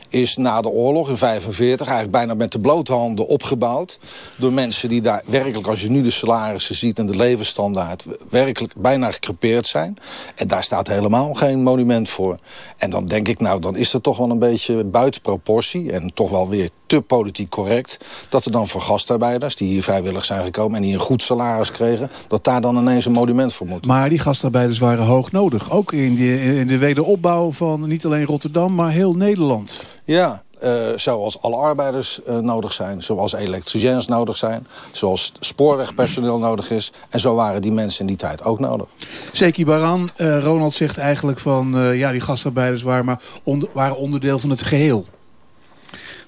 is na de oorlog in 45 eigenlijk bijna met de blote handen opgebouwd. Door mensen die daar werkelijk, als je nu de salarissen ziet en de levensstandaard, werkelijk bijna gekrepeerd zijn. En daar staat helemaal geen monument voor. En dan denk ik, nou, dan is het toch wel een beetje buiten proportie. En toch wel weer te politiek correct. Dat er dan voor gastarbeiders die hier vrijwillig zijn gekomen en die een goed salaris kregen, dat daar dan ineens een monument voor moet. Maar die gastarbeiders waren hoog nodig. Ook in de, in de wederopbouw van niet alleen Rotterdam, maar heel Nederland. Ja, eh, zoals alle arbeiders eh, nodig zijn. Zoals elektriciens nodig zijn. Zoals spoorwegpersoneel nodig is. En zo waren die mensen in die tijd ook nodig. Zeki Baran, eh, Ronald zegt eigenlijk van... ja, die gastarbeiders waren, maar onder- waren onderdeel van het geheel.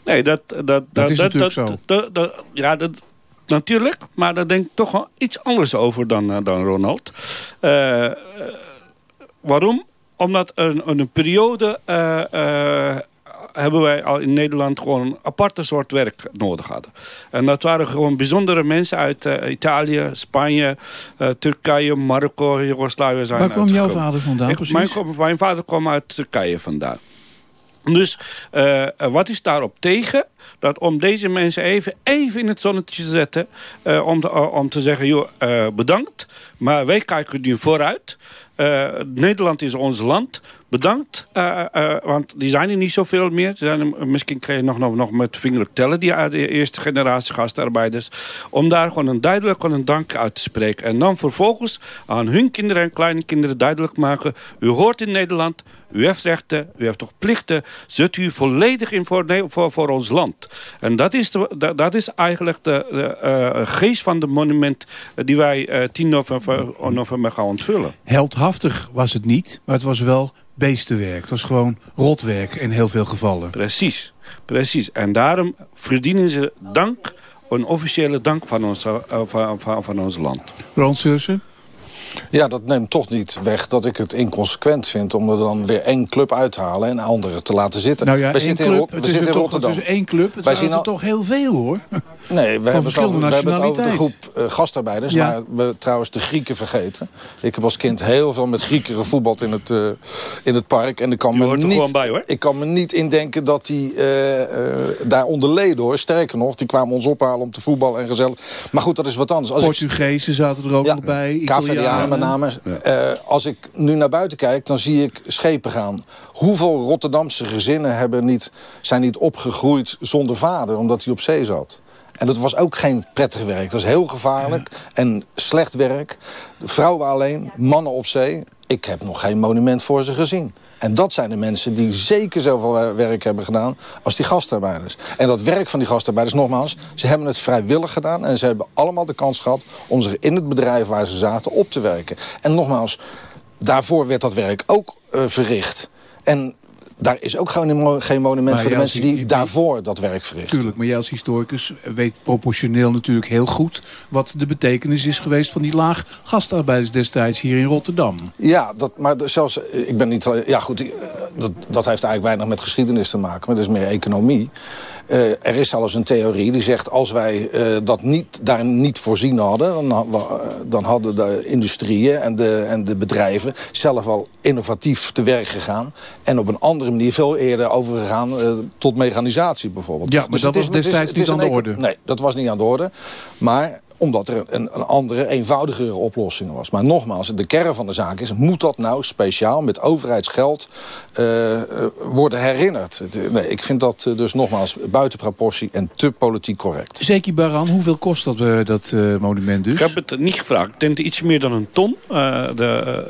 Nee, dat... Dat, dat, is natuurlijk zo. dat- dat- ja, dat, natuurlijk. Maar daar denk ik toch wel iets anders over dan, eh, dan Ronald. Eh, eh, waarom? Omdat een, een periode... hebben wij al in Nederland gewoon een aparte soort werk nodig hadden. En dat waren gewoon bijzondere mensen uit Italië, Spanje, Turkije, Marokko, Joegoslavië. zijn Waar kwam jouw vader vandaan Ik- precies? mijn, mijn vader kwam uit Turkije vandaan. Dus eh, wat is daarop tegen? Dat om deze mensen even, even in het zonnetje te zetten. eh, om, te, eh, om te zeggen, joh, bedankt. Maar wij kijken nu vooruit. Nederland is ons land. Bedankt. eh, eh, want die zijn er niet zoveel meer. Er zijn er, misschien kun je nog, nog, nog met vinger tellen. Die de eerste generatie gastarbeiders. Om daar gewoon een duidelijk een dank uit te spreken. En dan vervolgens aan hun kinderen en kleine kinderen duidelijk maken. U hoort in Nederland. U heeft rechten, u heeft toch plichten. Zet u volledig in voor, voor, voor ons land. En dat is, de, dat, dat is eigenlijk de, de eh, geest van de monument... die wij eh 10 november, november gaan onthullen. Heldhaftig was het niet, maar het was wel beestenwerk. Het was gewoon rotwerk in heel veel gevallen. Precies, precies. En daarom verdienen ze dank, een officiële dank van ons, eh, van, van, van ons land. Ron Sursen? Ja, dat neemt toch niet weg dat ik het inconsequent vind... om er dan weer één club uit te halen en andere te laten zitten. Nou ja, we één zitten in, club, we zitten in toch- Rotterdam. Het is één club, het Wij zien er al- toch heel veel hoor. Nee, we hebben, het verschillende over, we hebben het over de groep eh, gastarbeiders. Ja. Maar we trouwens de Grieken vergeten. Ik heb als kind heel veel met Grieken gevoetbald in het, eh, in het park. En ik kan, me hoort er niet, bij, hoor. ik kan me niet indenken dat die eh, eh, daaronder leden hoor. Sterker nog, die kwamen ons ophalen om te voetballen en gezellig. Maar goed, dat is wat anders. Als ik- Portugezen zaten er ook nog bij. Caverianen met name. Eh, als ik nu naar buiten kijk, dan zie ik schepen gaan. Hoeveel Rotterdamse gezinnen hebben niet, zijn niet opgegroeid zonder vader, omdat hij op zee zat? En dat was ook geen prettig werk. Dat was heel gevaarlijk en slecht werk. Vrouwen alleen, mannen op zee. Ik heb nog geen monument voor ze gezien. En dat zijn de mensen die zeker zoveel werk hebben gedaan als die gastarbeiders. En dat werk van die gastarbeiders, nogmaals, ze hebben het vrijwillig gedaan... en ze hebben allemaal de kans gehad om zich in het bedrijf waar ze zaten op te werken. En nogmaals, daarvoor werd dat werk ook eh, verricht. En daar is ook gewoon geen monument Maar voor de mensen die daarvoor dat werk verrichten. Tuurlijk, maar jij als historicus weet proportioneel natuurlijk heel goed... wat de betekenis is geweest van die laag gastarbeiders destijds hier in Rotterdam. Ja, dat, maar zelfs, eh, ik ben niet... alleen- Ja, goed, ik- dat, dat heeft eigenlijk weinig met geschiedenis te maken. Maar dat is meer economie. Eh, er is zelfs een theorie die zegt... als wij eh, dat niet, daar niet voorzien hadden... Dan, eh, dan hadden de industrieën en de, en de bedrijven... zelf al innovatief te werk gegaan. En op een andere manier veel eerder overgegaan... tot mechanisatie bijvoorbeeld. Ja, maar dat het was is- destijds is niet aan de orde. Nee, dat was niet aan de orde. Maar omdat er een, een andere, eenvoudigere oplossing was. Maar nogmaals, de kern van de zaak is... moet dat nou speciaal met overheidsgeld eh, eh, worden herinnerd? Het- Nee, ik vind dat eh, dus nogmaals buiten proportie en te politiek correct. Zeki Baran, hoeveel kost dat, eh, dat eh, monument dus? Ik heb het niet gevraagd. Ik denk iets meer dan een ton. Eh, de,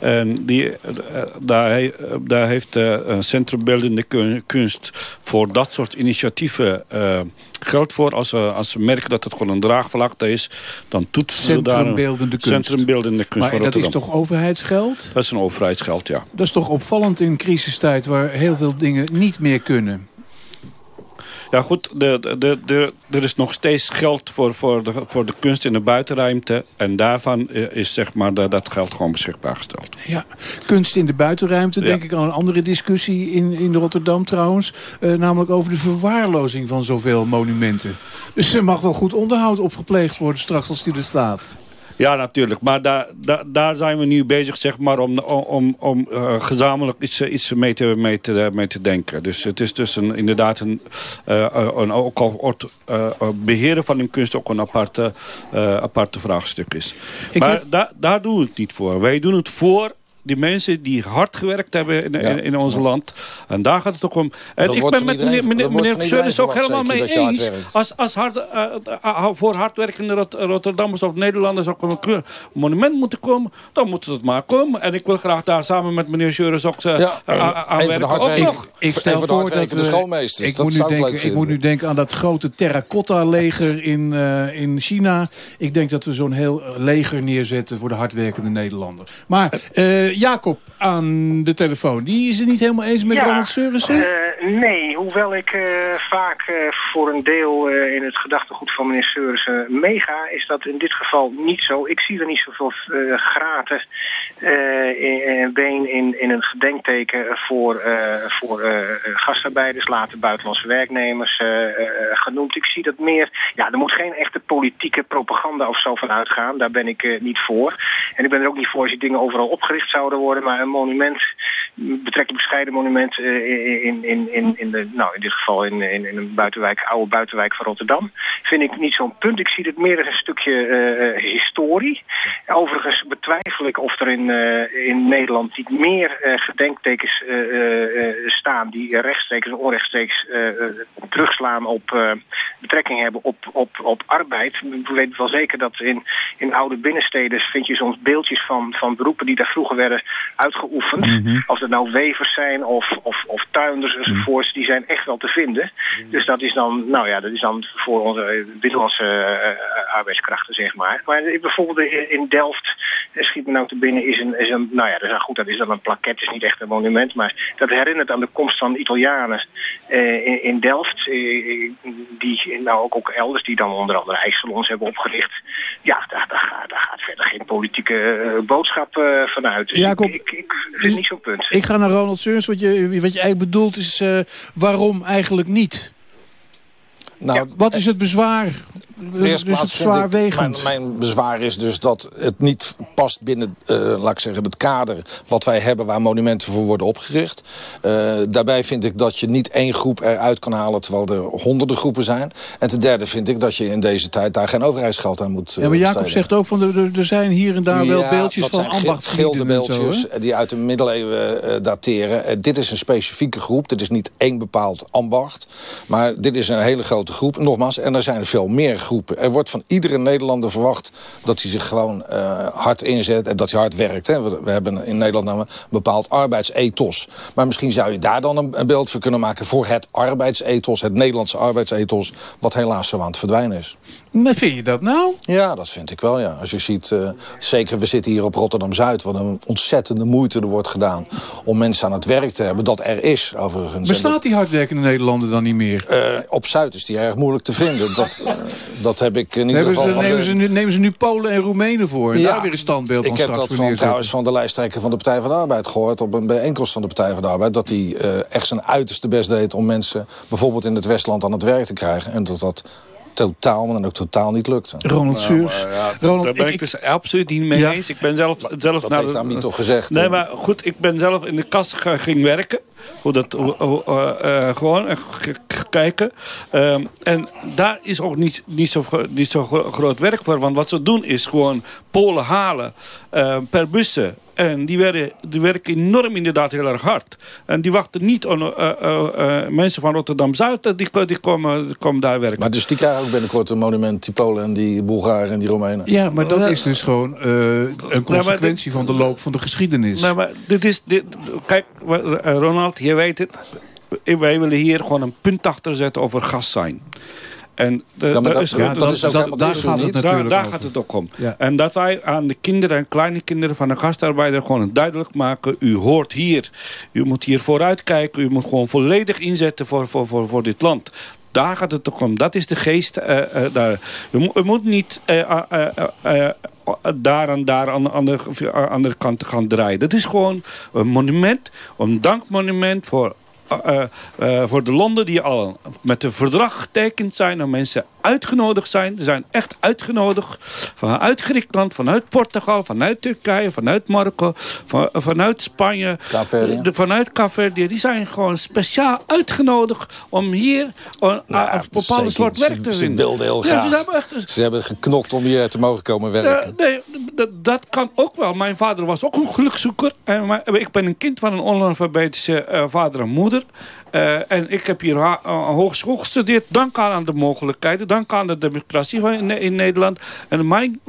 eh, en die, eh, daar, daar heeft eh, een Centrum Beeldende Kun- Kunst voor dat soort initiatieven eh, geld voor. Als ze, als ze merken dat het gewoon een draagvlakte is, dan toetsen ze daar Centrum een Beeldende Kunst. Centrum Beeldende Kunst Maar dat is toch overheidsgeld? Dat is een overheidsgeld, ja. Dat is toch opvallend in crisistijd waar heel veel dingen niet meer kunnen. Ja goed, de, de, de, er is nog steeds geld voor, voor, de, voor de kunst in de buitenruimte. En daarvan eh, is zeg maar dat, dat geld gewoon beschikbaar gesteld. Ja, kunst in de buitenruimte, Ja. denk ik aan een andere discussie in, in Rotterdam trouwens. Eh, namelijk over de verwaarlozing van zoveel monumenten. Dus er mag wel goed onderhoud opgepleegd worden straks als die er staat. Ja, natuurlijk. Maar daar, daar, daar zijn we nu bezig zeg maar, om, om, om eh, gezamenlijk iets, eh, iets mee, te, mee, te, mee te denken. Dus het is dus een, inderdaad een, eh, eh, een ook al eh, eh, beheren van een kunst ook een aparte, eh, aparte vraagstuk is. maar heb- daar daar doen we het niet voor. Wij doen het voor die mensen die hard gewerkt hebben in, in, in ons land. En daar gaat het ook om. En Dat ik ben met meneer, meneer, ook helemaal mee eens. Als, als hard, eh, eh, voor hardwerkende Rot- Rotterdammers of Nederlanders ook een kleur- monument moeten komen, dan moet het maar komen. En ik wil graag daar samen met meneer Juris ook uh, Ja, de aanwerken. Ook nog. Ik stel de voor dat we, schoolmeesters. Ik Dat moet, nu denken, ik moet nu denken aan dat grote terracotta-leger in, eh, in China. Ik denk dat we zo'n heel leger neerzetten voor de hardwerkende Nederlander. Maar eh, Jacob aan de telefoon, die is het niet helemaal eens met Ja, Ronald eh, nee, hoewel ik eh, vaak eh, voor een deel eh, in het gedachtegoed van meneer Seurissen meega, is dat in dit geval niet zo. Ik zie er niet zoveel eh, graten eh, in, in een been in, in een gedenkteken voor, eh, voor eh, gastarbeiders, later buitenlandse werknemers eh, eh, genoemd. Ik zie dat meer, ja, er moet geen echte politieke propaganda of zo van uitgaan. Daar ben ik eh, niet voor. En ik ben er ook niet voor als die dingen overal opgericht worden, maar een monument betrekkelijk bescheiden monument eh, in, in, in, in, de, nou, in dit geval in, in, in een buitenwijk, oude buitenwijk van Rotterdam. Vind ik niet zo'n punt. Ik zie het meer als een stukje eh, historie. Overigens betwijfel ik of er in, eh, in Nederland niet meer gedenktekens staan die rechtstreeks en onrechtstreeks terugslaan op betrekking hebben op, op, op arbeid. Ik weet wel zeker dat in, in oude binnensteden vind je soms beeldjes van, van beroepen die daar vroeger werden uitgeoefend. Of dat nou wevers zijn of, of, of tuinders enzovoorts, die zijn echt wel te vinden. Dus dat is dan, nou ja, dat is dan voor onze eh, binnenlandse eh, arbeidskrachten, zeg maar. Maar eh, bijvoorbeeld in, Delft, eh, schiet me nou te binnen, is een, is een nou ja, dat is goed, dat is dan een plaket, is niet echt een monument, maar dat herinnert aan de komst van Italianen eh, in, in Delft, eh, die nou ook, ook elders, die dan onder andere ijssalons hebben opgericht. Ja, daar, daar, gaat, daar gaat verder geen politieke eh, boodschap eh, vanuit. Dus Jacob, ik, ik, ik, het is niet zo'n punt. Ik ga naar Ronald Seurs. Wat je, wat je eigenlijk bedoelt is, eh, waarom eigenlijk niet? Nou, Wat is het bezwaar dus het ik- zwaarwegend. Mijn, mijn bezwaar is dus dat het niet past binnen, eh, laat ik zeggen, het kader wat wij hebben waar monumenten voor worden opgericht. Eh, daarbij vind ik dat je niet één groep eruit kan halen terwijl er honderden groepen zijn. En ten derde vind ik dat je in deze tijd daar geen overheidsgeld aan moet eh, Ja, maar Jacob besteden. zegt ook van er- zijn hier en daar wel beeldjes van zijn gil- ambachtslieden en zo. die uit de middeleeuwen dateren. Dit is een specifieke groep. Dit is niet één bepaald ambacht. Maar dit is een hele grote groep. Nogmaals, en er zijn er veel meer groepen. Er wordt van iedere Nederlander verwacht dat hij zich gewoon eh, hard inzet en dat hij hard werkt. Hè. We, we hebben in Nederland namelijk een bepaald arbeidsethos. Maar misschien zou je daar dan een, een beeld voor kunnen maken voor het arbeidsethos, het Nederlandse arbeidsethos, wat helaas zo aan het verdwijnen is. Maar vind je dat nou? Ja, dat vind ik wel, ja. Als je ziet, eh, zeker we zitten hier op Rotterdam-Zuid... wat een ontzettende moeite er wordt gedaan om mensen aan het werk te hebben. Dat er is, overigens. Bestaat die hardwerkende Nederlander dan niet meer? Eh, op Zuid is die erg moeilijk te vinden. Dat, dat heb ik in ieder Nemen geval ze, van nemen, de- ze nu, nemen ze nu Polen en Roemenen voor? En daar weer een standbeeld ik van heb straks dat van, trouwens van de lijsttrekker van de Partij van de Arbeid gehoord... op een bijeenkomst van de Partij van de Arbeid... dat hij eh, echt zijn uiterste best deed om mensen bijvoorbeeld in het Westland aan het werk te krijgen. En dat dat totaal, maar dan ook totaal niet lukte. Ronald Nou, ja, Ronald, daar ben ik- ik, dus absoluut niet mee Ja. eens. Ik ben zelf, zelf Dat naar heeft de- Ami toch gezegd, Nee, eh? maar goed, ik ben zelf in de kast ging werken. Hoe dat, eh, eh, gewoon eh, kijken. Ehm, en daar is ook niet, niet zo, niet zo gro- groot werk voor. Want wat ze doen is gewoon Polen halen eh, per bussen. En die, werden, die werken enorm inderdaad heel erg hard. En die wachten niet op eh, eh, eh, mensen van Rotterdam-Zuid. Die, ko- die, komen, die komen daar werken. Maar dus die krijgen ook binnenkort een monument, die Polen en die Bulgaren en die Romeinen. Ja, maar dat is dus gewoon eh, een consequentie van de loop van de geschiedenis. Nee, maar dit is... Dit, kijk, Ronald, je weet het. Wij willen hier gewoon een punt achter zetten over gas zijn. En de, Ja, dat- is, ja, dat is ook helemaal daar gaat het daar, natuurlijk daar gaat het ook om. Ja. En dat wij aan de kinderen en kleine kinderen van de gastarbeider gewoon duidelijk maken. U hoort hier. U moet hier vooruit kijken. U moet gewoon volledig inzetten voor, voor, voor, voor dit land. Daar gaat het ook om. Dat is de geest. eh, eh, daar. U, mo- u moet niet eh, daar en daar aan, de, aan de andere kant gaan draaien. Dat is gewoon een monument. Een dankmonument voor voor de landen die al met een verdrag getekend zijn... en mensen uitgenodigd zijn. Ze zijn echt uitgenodigd vanuit Griekenland, vanuit Portugal... vanuit Turkije, vanuit Marokko, van- vanuit Spanje... De- vanuit Caverdië. Die zijn gewoon speciaal uitgenodigd om hier een, een bepaalde Zeker. soort werk te Ze vinden. wilden heel Ja, graag. ze hebben echt- Ze hebben geknokt om hier te mogen komen werken. nee, dat, dat kan ook wel. Mijn vader was ook een gelukzoeker. En mijn- ik ben een kind van een onalfabetische eh, vader en moeder. Eh, en ik heb hier eh, hogeschool gestudeerd. Dank aan de mogelijkheden. Dank aan de democratie van in, Nederland. En mijn,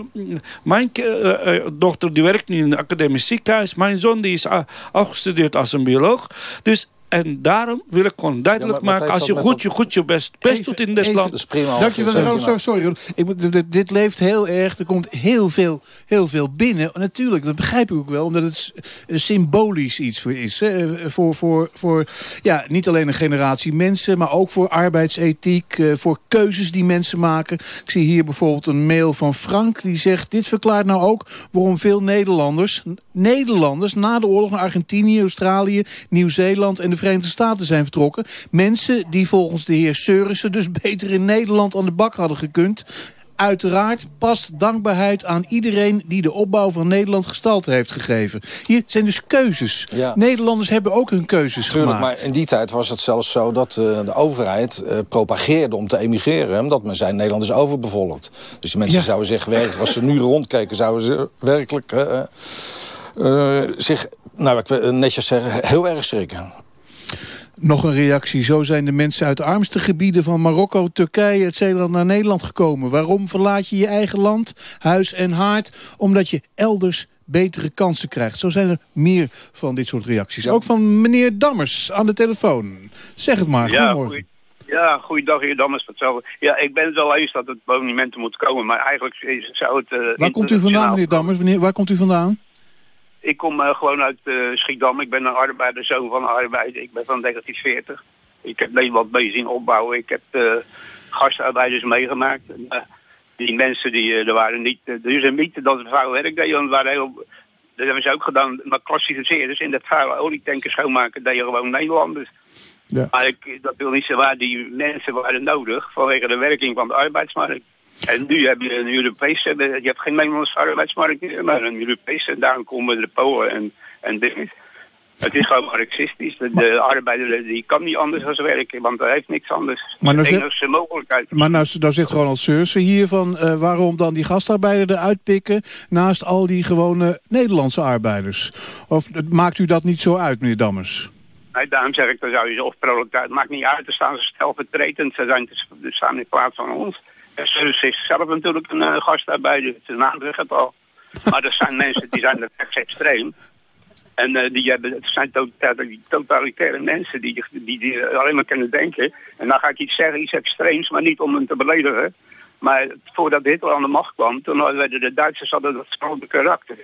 mijn eh, eh, dochter die werkt nu in een academisch ziekenhuis. Mijn zoon die is afgestudeerd als een bioloog. Dus... En daarom wil ik gewoon duidelijk Ja, maar wat maken... als je goed je, goed je best, best doet in dit land... Dat prima. Dankjewel, maar. Sorry, Ronald. ik, moet- dit, dit leeft heel erg. Er komt heel veel, heel veel binnen. Natuurlijk, dat begrijp ik ook wel. Omdat het symbolisch iets voor is. Hè. Voor, voor, voor ja, niet alleen een generatie mensen... maar ook voor arbeidsethiek. eh, Voor keuzes die mensen maken. Ik zie hier bijvoorbeeld een mail van Frank. Die zegt, dit verklaart nou ook waarom veel Nederlanders... Nederlanders na de oorlog naar Argentinië, Australië, Nieuw-Zeeland... en de Verenigde Staten zijn vertrokken. Mensen die volgens de heer Seurissen dus beter in Nederland aan de bak hadden gekund. Uiteraard past dankbaarheid aan iedereen die de opbouw van Nederland gestalte heeft gegeven. Hier zijn dus keuzes. Ja. Nederlanders hebben ook hun keuzes Tuurlijk, gemaakt. maar in die tijd was het zelfs zo dat eh, de overheid eh, propageerde om te emigreren. Omdat men zei, Nederland is overbevolkt. Dus die mensen Ja. zouden zich werkelijk, als ze nu rondkeken, zouden ze werkelijk eh, zich, nou ik wil netjes zeggen, heel erg schrikken. Nog een reactie. Zo zijn de mensen uit de armste gebieden van Marokko, Turkije, etc. naar Nederland gekomen. Waarom verlaat je je eigen land, huis en haard? Omdat je elders betere kansen krijgt. Zo zijn er meer van dit soort reacties. Ook van meneer Dammers aan de telefoon. Zeg het maar. Ja, Goedemorgen. ja, goeiedag heer Dammers. Hetzelfde. Ja, ik ben het wel eens dat het monumenten moet komen, maar eigenlijk zou het... eh, Waar komt u vandaan, meneer Dammers? Wanneer, waar komt u vandaan? Ik kom eh, gewoon uit eh, Schiedam. Ik ben een arbeider, zoon van een arbeider. Ik ben van 1940. Ik heb Nederland mee zien opbouwen. Ik heb eh, gastarbeiders meegemaakt. En, die mensen, die, er waren niet... er is een mythe dat het vuil werk deden. want het waren heel, dat hebben ze ook gedaan. Maar klassificeerders in dat vuile olietanken schoonmaken deden gewoon Nederlanders. Ja. Maar ik, dat wil niet zo waar. Die mensen waren nodig vanwege de werking van de arbeidsmarkt. En nu heb je een Europese, je hebt geen Nederlandse arbeidsmarkt meer, maar een Europese. En daarom komen de Polen en, en dingen. Het is gewoon marxistisch. De, de arbeider die kan niet anders dan werken, want hij heeft niks anders. Maar nou de enige mogelijkheid. Maar nou, nou zit Ronald Seursen hier van eh, waarom dan die gastarbeider eruit pikken naast al die gewone Nederlandse arbeiders. Of eh, maakt u dat niet zo uit, meneer Dammers? Nee, daarom zeg ik, dan zou je ze of proletariat, het maakt niet uit, dan staan ze stelvertretend, ze zijn te, ze staan in plaats van ons. Surus is zelf natuurlijk een uh, gastarbeider, zijn naam zegt het al. Maar er zijn mensen die zijn echt extreem. En eh, die hebben, het zijn totalitaire, mensen die, die, alleen maar kunnen denken. En dan ga ik iets zeggen, iets extreems, maar niet om hem te beledigen. Maar voordat Hitler aan de macht kwam, toen werden de Duitsers hadden dat grote karakter.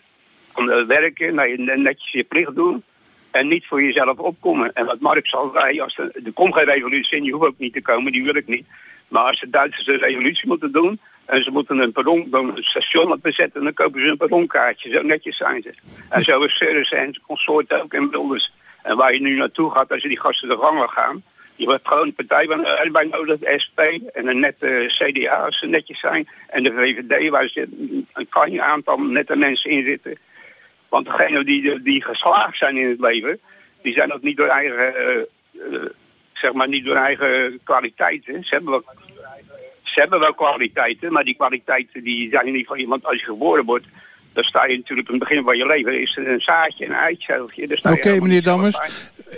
Om te werken, nou, je- netjes je plicht doen en niet voor jezelf opkomen. En wat Marx al zei, als er, komt geen revolutie en die hoeft ook niet te komen, die wil ik niet. Maar als de Duitsers een revolutie moeten doen en ze moeten een perron, een station bezetten, dan kopen ze een perronkaartje. Zo netjes zijn ze. En zo is Seres en consort ook in Wilders. En waar je nu naartoe gaat als je die gasten de gang laat gaan. Je hebt gewoon een partij van arbeid nodig, de SP en een nette CDA als ze netjes zijn. En de VVD waar ze een klein aantal nette mensen in zitten. Want degenen die, die geslaagd zijn in het leven, die zijn ook niet door eigen, eh, eh, zeg maar niet door eigen kwaliteiten. Ze hebben, wel, ze hebben wel kwaliteiten, maar die kwaliteiten die zijn niet van iemand als je geboren wordt. Dan sta je natuurlijk in het begin van je leven, is er een zaadje, een eitje. Oké, meneer Dammers.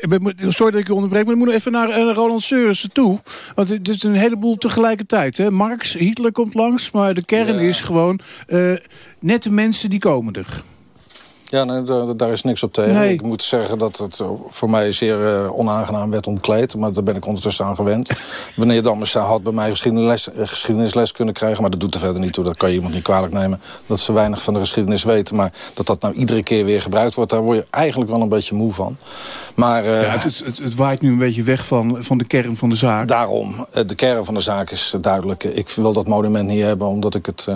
ben- Sorry dat ik u onderbreek, maar ik moet nog even naar eh, Roland Seurissen toe. Want het is een heleboel tegelijkertijd. Hè? Marx, Hitler komt langs, maar de kern is gewoon... eh nette mensen die komen er. Ja, nee, daar, is niks op tegen. Nee. Ik moet zeggen dat het voor mij zeer eh, onaangenaam werd ontkleed. Maar daar ben ik ondertussen aan gewend. Meneer Dammers had bij mij geschiedenisles, eh, geschiedenisles kunnen krijgen. Maar dat doet er verder niet toe. Dat kan je iemand niet kwalijk nemen. Dat ze weinig van de geschiedenis weten. Maar dat dat nou iedere keer weer gebruikt wordt... daar word je eigenlijk wel een beetje moe van. Maar, eh, Ja, het, het, waait nu een beetje weg van, van de kern van de zaak. Daarom, de kern van de zaak is duidelijk. Ik wil dat monument niet hebben omdat ik het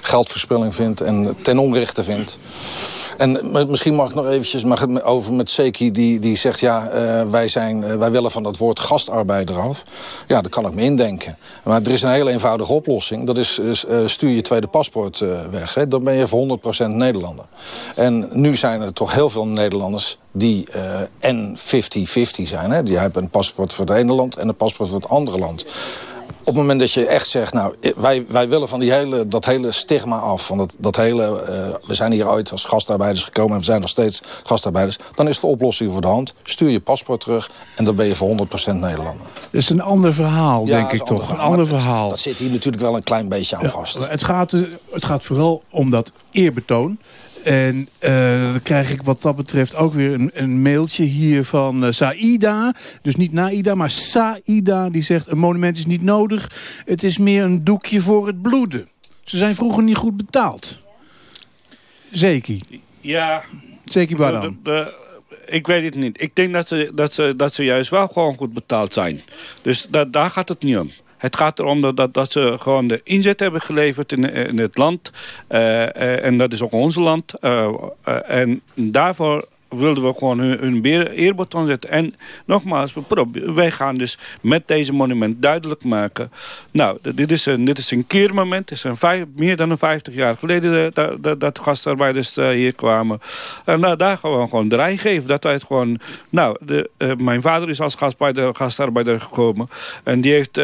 geldverspilling vind en ten onrechte vind. En misschien mag ik nog eventjes over met Seki die, die zegt... ja, eh, wij, zijn, eh, wij willen van dat woord gastarbeider af. Ja, daar kan ik me indenken. Maar er is een hele eenvoudige oplossing. Dat is eh, stuur je tweede paspoort weg. Hè. Dan ben je voor 100% Nederlander. En nu zijn er toch heel veel Nederlanders die en 50-50 zijn. Hè. Die hebben een paspoort voor het ene land en een paspoort voor het andere land. Op het moment dat je echt zegt, nou, wij, wij willen van die hele, dat hele stigma af. Van dat, dat hele, eh, we zijn hier ooit als gastarbeiders gekomen en we zijn nog steeds gastarbeiders. Dan is de oplossing voor de hand. Stuur je paspoort terug en dan ben je voor 100% Nederlander. Dat is een ander verhaal, Ja, denk ik toch. Een ander verhaal. Dat zit hier natuurlijk wel een klein beetje aan vast. Het gaat, het gaat vooral om dat eerbetoon. En eh, dan krijg ik wat dat betreft ook weer een, een mailtje hier van eh, Saida. Dus niet Naida, maar Saida. Die zegt, een monument is niet nodig. Het is meer een doekje voor het bloeden. Ze zijn vroeger niet goed betaald. Zeki. Ja. Zeki Baran. Ik weet het niet. Ik denk dat ze, dat, ze, dat ze juist wel gewoon goed betaald zijn. Dus da, daar gaat het niet om. Het gaat erom dat, dat, ze gewoon de inzet hebben geleverd in, in het land. Eh, eh, en dat is ook ons land. Eh, en daarvoor wilden we gewoon hun, hun eerbetoon zetten. En nogmaals, we wij gaan dus met deze monument duidelijk maken... nou, dit is een, dit is een keermoment. Het is een vijf, meer dan een 50 jaar geleden eh, dat, dat, dat gastarbeiders eh, hier kwamen. En nou, daar gaan we gewoon draai geven. Dat wij het gewoon... Nou, de, eh, mijn vader is als gastarbeider, gastarbeider gekomen. En die heeft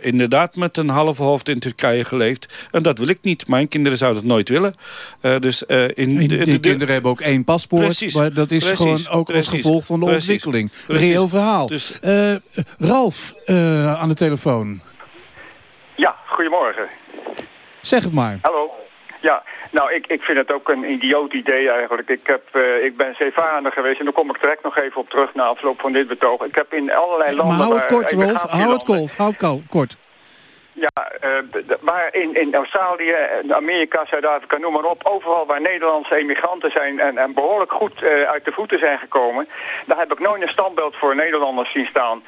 inderdaad met een halve hoofd in Turkije geleefd. En dat wil ik niet. Mijn kinderen zouden het nooit willen. Eh, dus, in Die, de- die de- de- kinderen hebben ook één paspoort. Precies, maar dat is precies, gewoon ook als gevolg van de precies, ontwikkeling. precies. Reëel verhaal. Dus- Eh, Ralf eh, aan de telefoon. Ja, goedemorgen. Zeg het maar. Hallo. Ja, nou, ik, ik vind het ook een idioot idee eigenlijk. Ik, heb, eh, ik ben zeevarender geweest en daar kom ik direct nog even op terug na afloop van dit betoog. Ik heb in allerlei landen... Maar hou het kort, Rolf. Hou het kort. Hou het kort. Ja, eh, d- maar in, in Australië, en Amerika, Zuid-Afrika, noem maar op. Overal waar Nederlandse emigranten zijn en, en behoorlijk goed eh, uit de voeten zijn gekomen. Daar heb ik nooit een standbeeld voor Nederlanders zien staan.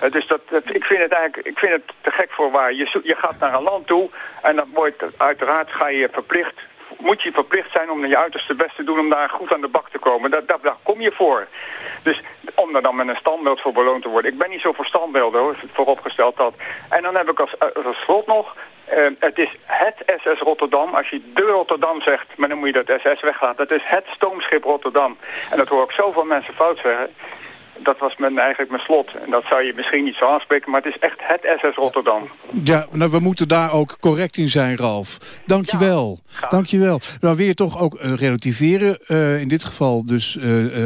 Eh, dus dat, dat- ik, vind het eigenlijk, ik vind het te gek voor waar. Je, je gaat naar een land toe en dan wordt uiteraard ga je verplicht, moet je verplicht zijn om je uiterste best te doen om daar goed aan de bak te komen. Dat, daar kom je voor. Dus om daar dan met een standbeeld voor beloond te worden. Ik ben niet zo voor standbeelden hoor, vooropgesteld dat. En dan heb ik als, als slot nog, Eh, het is het SS Rotterdam. Als je de Rotterdam zegt, maar dan moet je dat SS weglaten. Het is het stoomschip Rotterdam. En dat hoor ik zoveel mensen fout zeggen dat was mijn, eigenlijk mijn slot. En dat zou je misschien niet zo aanspreken, maar het is echt het SS Rotterdam. Ja, nou, we moeten daar ook correct in zijn, Ralf. Dank je wel. Dank je wel. Nou, wil je toch ook eh, relativeren. Eh, in dit geval dus eh,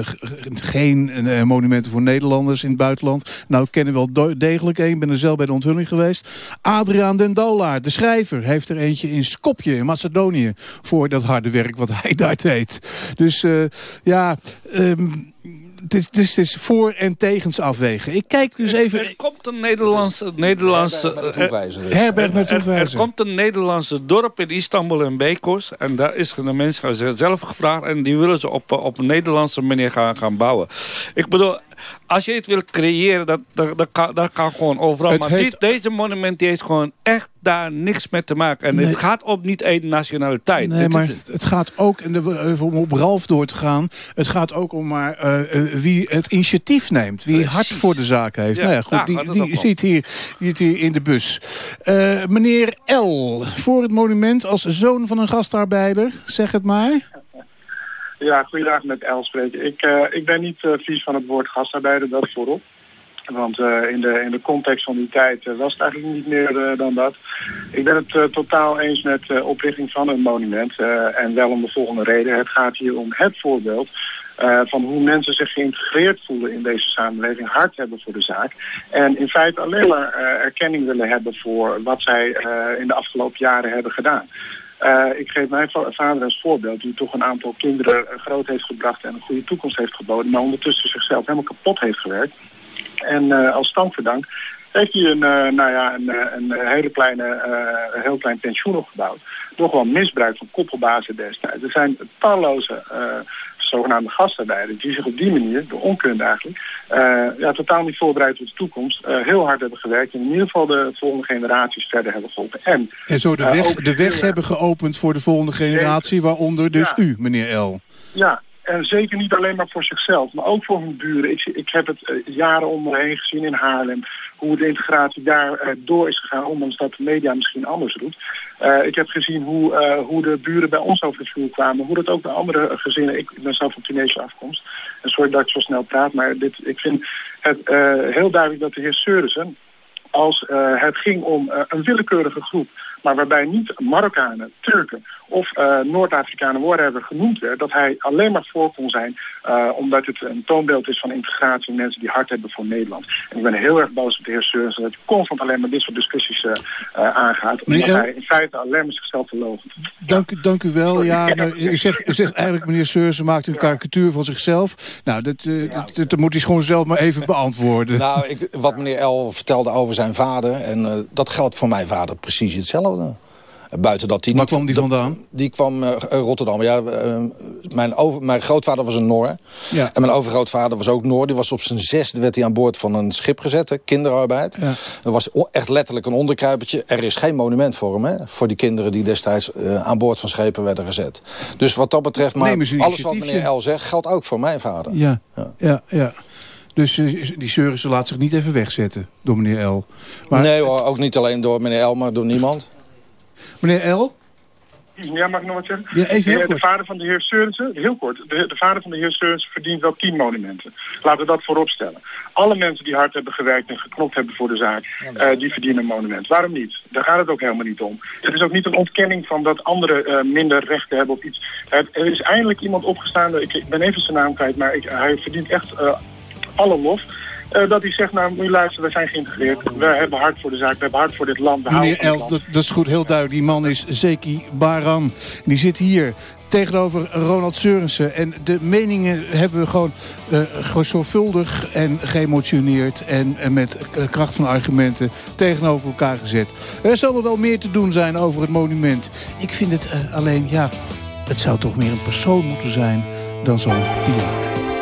geen monumenten voor Nederlanders in het buitenland. Nou, ik ken er wel degelijk een. ben er zelf bij de onthulling geweest. Adriaan den Dolaar, de schrijver, heeft er eentje in Skopje, in Macedonië. Voor dat harde werk wat hij daar deed. Dus ja... Um, het is, het, is, voor- en tegens afwegen. Ik kijk dus even... Er, komt een Nederlandse... Nederlandse Herbert met er, er, komt een Nederlandse dorp in Istanbul en Bekos. En daar is de mensen zelf gevraagd. En die willen ze op, op een Nederlandse manier gaan, gaan bouwen. Ik bedoel, als je het wil creëren, dat, dat, dat, kan, dat kan gewoon overal. maar dit, deze monument die heeft gewoon echt daar niks mee te maken. En het gaat om niet één nationaliteit. Nee, maar het, gaat ook, en om op Ralf door te gaan... het gaat ook om maar uh, wie het initiatief neemt. Wie hart voor de zaak heeft. Ja, nou ja, goed, die, die zit, hier, zit hier in de bus. Uh, meneer L, voor het monument als zoon van een gastarbeider, zeg het maar... Ja, goeiedag met El spreken. Ik, uh, ik ben niet uh, vies van het woord gastarbeider, dat voorop. Want uh, in, de, in de context van die tijd was het eigenlijk niet meer dan dat. Ik ben het totaal eens met oprichting van een monument. en wel om de volgende reden. Het gaat hier om het voorbeeld van hoe mensen zich geïntegreerd voelen in deze samenleving, hard hebben voor de zaak. En in feite alleen maar erkenning willen hebben voor wat zij in de afgelopen jaren hebben gedaan. Uh, ik geef mijn vader als voorbeeld, die toch een aantal kinderen groot heeft gebracht en een goede toekomst heeft geboden, maar ondertussen zichzelf helemaal kapot heeft gewerkt. En uh, als dankverdank heeft hij een, uh, nou ja, een, een hele kleine, een heel klein pensioen opgebouwd. Door gewoon misbruik van koppelbazen destijds. Er zijn talloze zogenaamde gastarbeiders, die zich op die manier, de onkunde eigenlijk, uh, ja, totaal niet voorbereid op de toekomst, uh, heel hard hebben gewerkt en in ieder geval de volgende generaties verder hebben geholpen. En, en zo de weg, de weg hebben geopend voor de volgende generatie, waaronder dus u, meneer L. Ja, en zeker niet alleen maar voor zichzelf, maar ook voor hun buren. Ik, ik heb het uh, jaren om me heen gezien in Haarlem. Hoe de integratie daar uh, door is gegaan, ondanks dat de media misschien anders doet. Uh, ik heb gezien hoe, hoe de buren bij ons over de vloer kwamen. Hoe dat ook bij andere gezinnen. Ik ben zelf van Tunesische afkomst. En sorry dat ik zo snel praat, maar dit, ik vind het heel duidelijk dat de heer Seurissen als het ging om een willekeurige groep, maar waarbij niet Marokkanen, Turken of uh, Noord-Afrikanen hebben genoemd werd, dat hij alleen maar voor kon zijn, omdat het een toonbeeld is van integratie mensen die hard hebben voor Nederland. En ik ben heel erg boos op de heer Seurs dat hij constant alleen maar dit soort discussies aangaat, omdat hij in feite alleen maar zichzelf verloogt. Dank, ja. dank u wel. Ja, nou, u, zegt, u zegt eigenlijk, meneer Seurs maakt een karikatuur van zichzelf. Nou, dat, dat, dat, dat moet hij gewoon zelf maar even beantwoorden. Nou, ik, wat meneer El vertelde over zijn vader. En uh, dat geldt voor mijn vader precies hetzelfde. Buiten dat die Waar kwam die vandaan? Die kwam uh, Rotterdam. Ja, uh, mijn, over, mijn grootvader was een Noor. Ja. En mijn overgrootvader was ook Noor. Die was op zijn zesde werd hij aan boord van een schip gezet. Hè, kinderarbeid. Ja. Dat was echt letterlijk een onderkruipertje. Er is geen monument voor hem. Hè, voor die kinderen die destijds uh, aan boord van schepen werden gezet. Dus wat dat betreft, maar alles wat meneer El zegt... geldt ook voor mijn vader. Ja, ja, ja. ja. Dus die Seurissen laat zich niet even wegzetten door meneer L. Maar nee hoor, ook niet alleen door meneer L, maar door niemand. Meneer L? Ja, mag ik nog wat zeggen? Ja, even heel de, kort. de vader van de heer Seurissen, heel kort, de, de vader van de heer Seurissen verdient wel tien monumenten. Laten we dat voorop stellen. Alle mensen die hard hebben gewerkt en geknopt hebben voor de zaak, uh, die verdienen een monument. Waarom niet? Daar gaat het ook helemaal niet om. Het is ook niet een ontkenning van dat anderen uh, minder rechten hebben op iets. Er, er is eindelijk iemand opgestaan, ik, ik ben even zijn naam kwijt, maar ik, hij verdient echt... Uh, alle lof. Uh, dat hij zegt, nou moet je luisteren, we zijn geïntegreerd. We hebben hard voor de zaak, we hebben hard voor dit land. We Meneer El, dat, dat, is goed, heel duidelijk. Die man is Zeki Baran. Die zit hier tegenover Ronald Seurensen. En de meningen hebben we gewoon, uh, gewoon zorgvuldig en geëmotioneerd... en, en met kracht van argumenten tegenover elkaar gezet. Er zal er wel meer te doen zijn over het monument. Ik vind het uh, alleen, ja, het zou toch meer een persoon moeten zijn dan zo'n idee.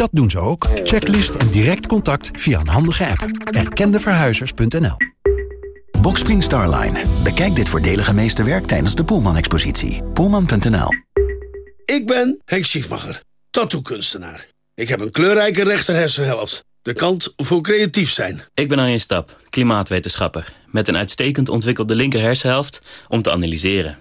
Dat doen ze ook. Checklist en direct contact via een handige app. Erkendeverhuizers.nl Boxspring Starline. Bekijk dit voordelige meesterwerk tijdens de Poelman-expositie. Poelman.nl Ik ben Henk Schiefmacher, tattoo-kunstenaar. Ik heb een kleurrijke rechterhersenhelft. De kant voor creatief zijn. Ik ben Arjen Stap, klimaatwetenschapper. Met een uitstekend ontwikkelde linker hersenhelft om te analyseren.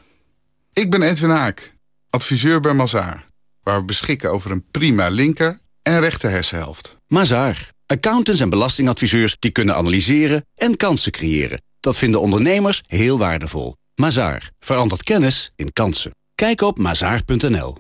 Ik ben Edwin Haak, adviseur bij Mazaar. Waar we beschikken over een prima linker en rechter hersenhelft. Mazaar. Accountants en belastingadviseurs die kunnen analyseren en kansen creëren. Dat vinden ondernemers heel waardevol. Mazaar. Verandert kennis in kansen. Kijk op mazaar.nl.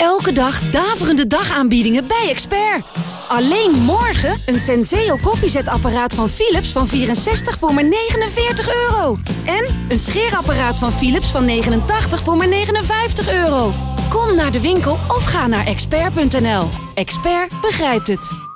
Elke dag daverende dagaanbiedingen bij Expert. Alleen morgen een Senseo koffiezetapparaat van Philips van 64 voor maar 49 euro. En een scheerapparaat van Philips van 89 voor maar 59 euro. Kom naar de winkel of ga naar expert.nl. Expert begrijpt het.